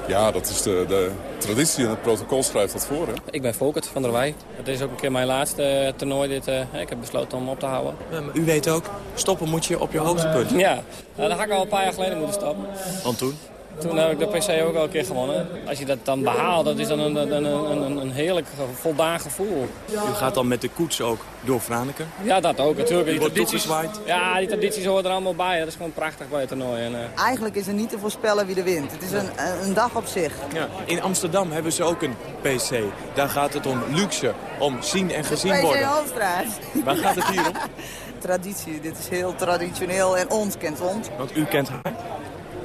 Ja, dat is de, de traditie en het protocol schrijft dat voor. Hè? Ik ben Volkert van der Wij. Het is ook een keer mijn laatste eh, toernooi. Dit, eh, ik heb besloten om op te houden. Ja, maar u weet ook, stoppen moet je op je hoogste punt. Ja, nou, dat had ik al een paar jaar geleden moeten stoppen. Want toen? Toen heb ik de PC ook al een keer gewonnen. Als je dat dan behaalt, dat is dan een, een, een, een, een heerlijk voldaan gevoel. U gaat dan met de koets ook door Franeker? Ja, dat ook natuurlijk. Die tradities, ja, die tradities horen er allemaal bij. Dat is gewoon prachtig bij het toernooi. En, eh, Eigenlijk is er niet te voorspellen wie er wint. Het is een, een dag op zich. Ja, in Amsterdam hebben ze ook een PC. Daar gaat het om luxe, om zien en gezien PC worden. Hoofdstraat. Waar gaat het hier om? Traditie, dit is heel traditioneel en ons kent ons. Want u kent haar.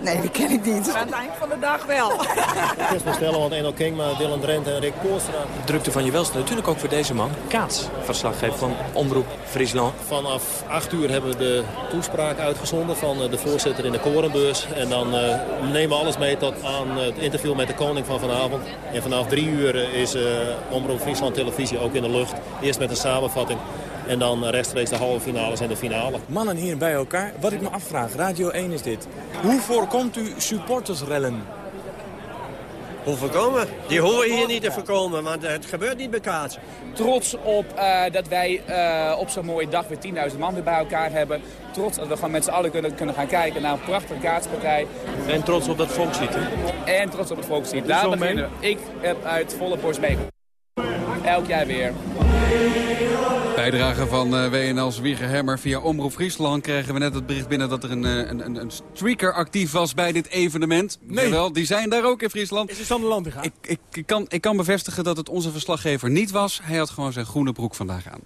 Nee, die ken ik niet. Aan het eind van de dag wel. Chris bestellen, want Eno Kingma, Dylan Drent en Rick Koolstra. Drukte van je welste natuurlijk ook voor deze man. Kaats, verslaggever van Omroep Friesland. Vanaf 8 uur hebben we de toespraak uitgezonden van eh, de voorzitter in de Korenbeurs. En dan eh, nemen we alles mee tot aan het interview met de koning van vanavond. En vanaf 3 uur eh, is eh, Omroep Friesland televisie ook in de lucht. Eerst met een samenvatting en dan rechtstreeks de halve finales en de finale. Mannen hier bij elkaar. Wat ik me afvraag, Radio 1 is dit. Hoe voorkomt u supportersrellen? Hoe voorkomen? Die horen hier niet te voorkomen, want het gebeurt niet bij kaats. Trots op eh, dat wij eh, op zo'n mooie dag weer 10.000 man weer bij elkaar hebben. Trots dat we gewoon met z'n allen kunnen, kunnen gaan kijken naar een prachtige kaatspartij. En trots op dat volkslied, hè? En trots op het volkslied. Daar beginnen we. Ik heb uit volle borst mee. Elk jaar weer. Bijdrage van eh, WNL's Wieger Hemmer. Via Omroep Friesland kregen we net het bericht binnen dat er een, eh, een, een, een streaker actief was bij dit evenement. Nee. Jawel, die zijn daar ook in Friesland. Is het Sander Lantinga? Ik, ik, ik, kan, ik kan bevestigen dat het onze verslaggever niet was. Hij had gewoon zijn groene broek vandaag aan.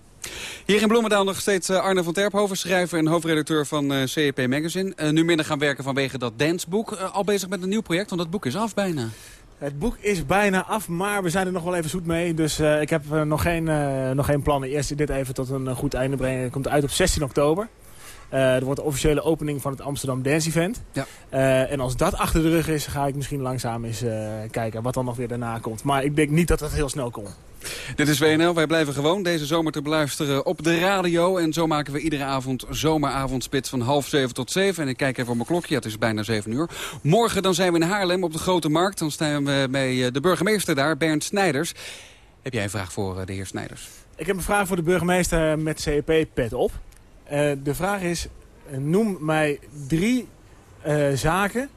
Hier in Bloemendaal nog steeds eh, Arne van Terphoven, schrijver en hoofdredacteur van CEP Magazine. Nu minder gaan werken vanwege dat danceboek. Al bezig met een nieuw project, want dat boek is af bijna. Het boek is bijna af, maar we zijn er nog wel even zoet mee. Dus eh, ik heb eh, nog, geen, eh, nog geen plannen. Eerst dit even tot een goed einde brengen. Het komt uit op 16 oktober. Er wordt de officiële opening van het Amsterdam Dance Event. Ja. En als dat achter de rug is, ga ik misschien langzaam eens kijken wat dan nog weer daarna komt. Maar ik denk niet dat dat heel snel komt. Dit is WNL. Wij blijven gewoon deze zomer te beluisteren op de radio. En zo maken we iedere avond zomeravondspits van half zeven tot zeven. En ik kijk even op mijn klokje. Het is bijna zeven uur. Morgen dan zijn we in Haarlem op de Grote Markt. Dan staan we bij eh, de burgemeester daar, Bernd Snijders. Heb jij een vraag voor eh, de heer Snijders? Ik heb een vraag voor de burgemeester met CEP-pet op. Eh, de vraag is, noem mij drie zaken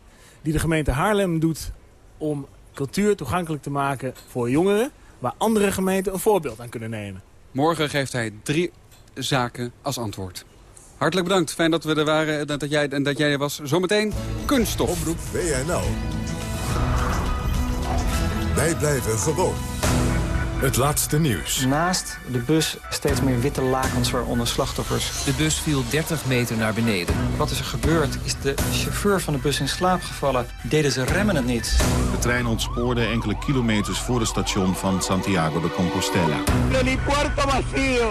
die de gemeente Haarlem doet om cultuur toegankelijk te maken voor jongeren, waar andere gemeenten een voorbeeld aan kunnen nemen. Morgen geeft hij drie zaken als antwoord. Hartelijk bedankt. Fijn dat we er waren en dat jij, en dat jij er was. Zometeen kunststof. Omroep WNL. Wij blijven gewoon. Het laatste nieuws. Naast de bus steeds meer witte lakens waaronder slachtoffers. De bus viel 30 meter naar beneden. Wat is er gebeurd? Is de chauffeur van de bus in slaap gevallen? Deden ze remmen het niet? De trein ontspoorde enkele kilometers voor het station van Santiago de Compostela.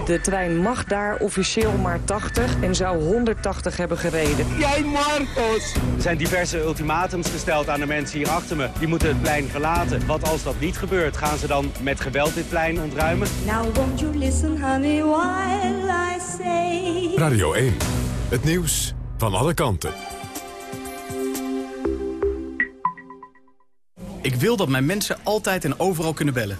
De trein mag daar officieel maar 80 en zou 180 hebben gereden. Jij muertos! Er zijn diverse ultimatums gesteld aan de mensen hier achter me. Die moeten het plein verlaten. Wat als dat niet gebeurt? Gaan ze dan met geweld dit plein ontruimen? Now won't you listen, honey, while I say... Radio 1. Het nieuws van alle kanten. Ik wil dat mijn mensen altijd en overal kunnen bellen.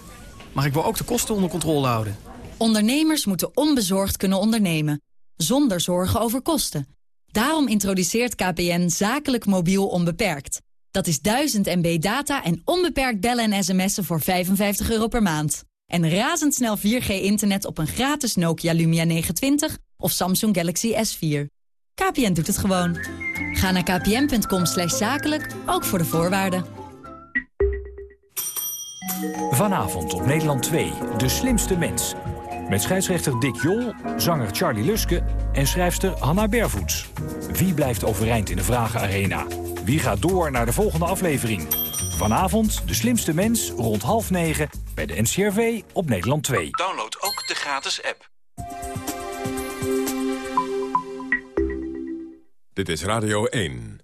Maar ik wil ook de kosten onder controle houden. Ondernemers moeten onbezorgd kunnen ondernemen. Zonder zorgen over kosten. Daarom introduceert KPN zakelijk mobiel onbeperkt. Dat is 1000 MB data en onbeperkt bellen en sms'en voor 55 euro per maand. En razendsnel 4G-internet op een gratis Nokia Lumia 920 of Samsung Galaxy S4. KPN doet het gewoon. Ga naar kpn.com zakelijk, ook voor de voorwaarden. Vanavond op Nederland 2, De Slimste Mens. Met scheidsrechter Dick Jol, zanger Charlie Luske en schrijfster Hanna Bervoets. Wie blijft overeind in de Vragenarena? Wie gaat door naar de volgende aflevering? Vanavond de slimste mens rond half negen bij de NCRV op Nederland 2. Download ook de gratis app. Dit is Radio 1.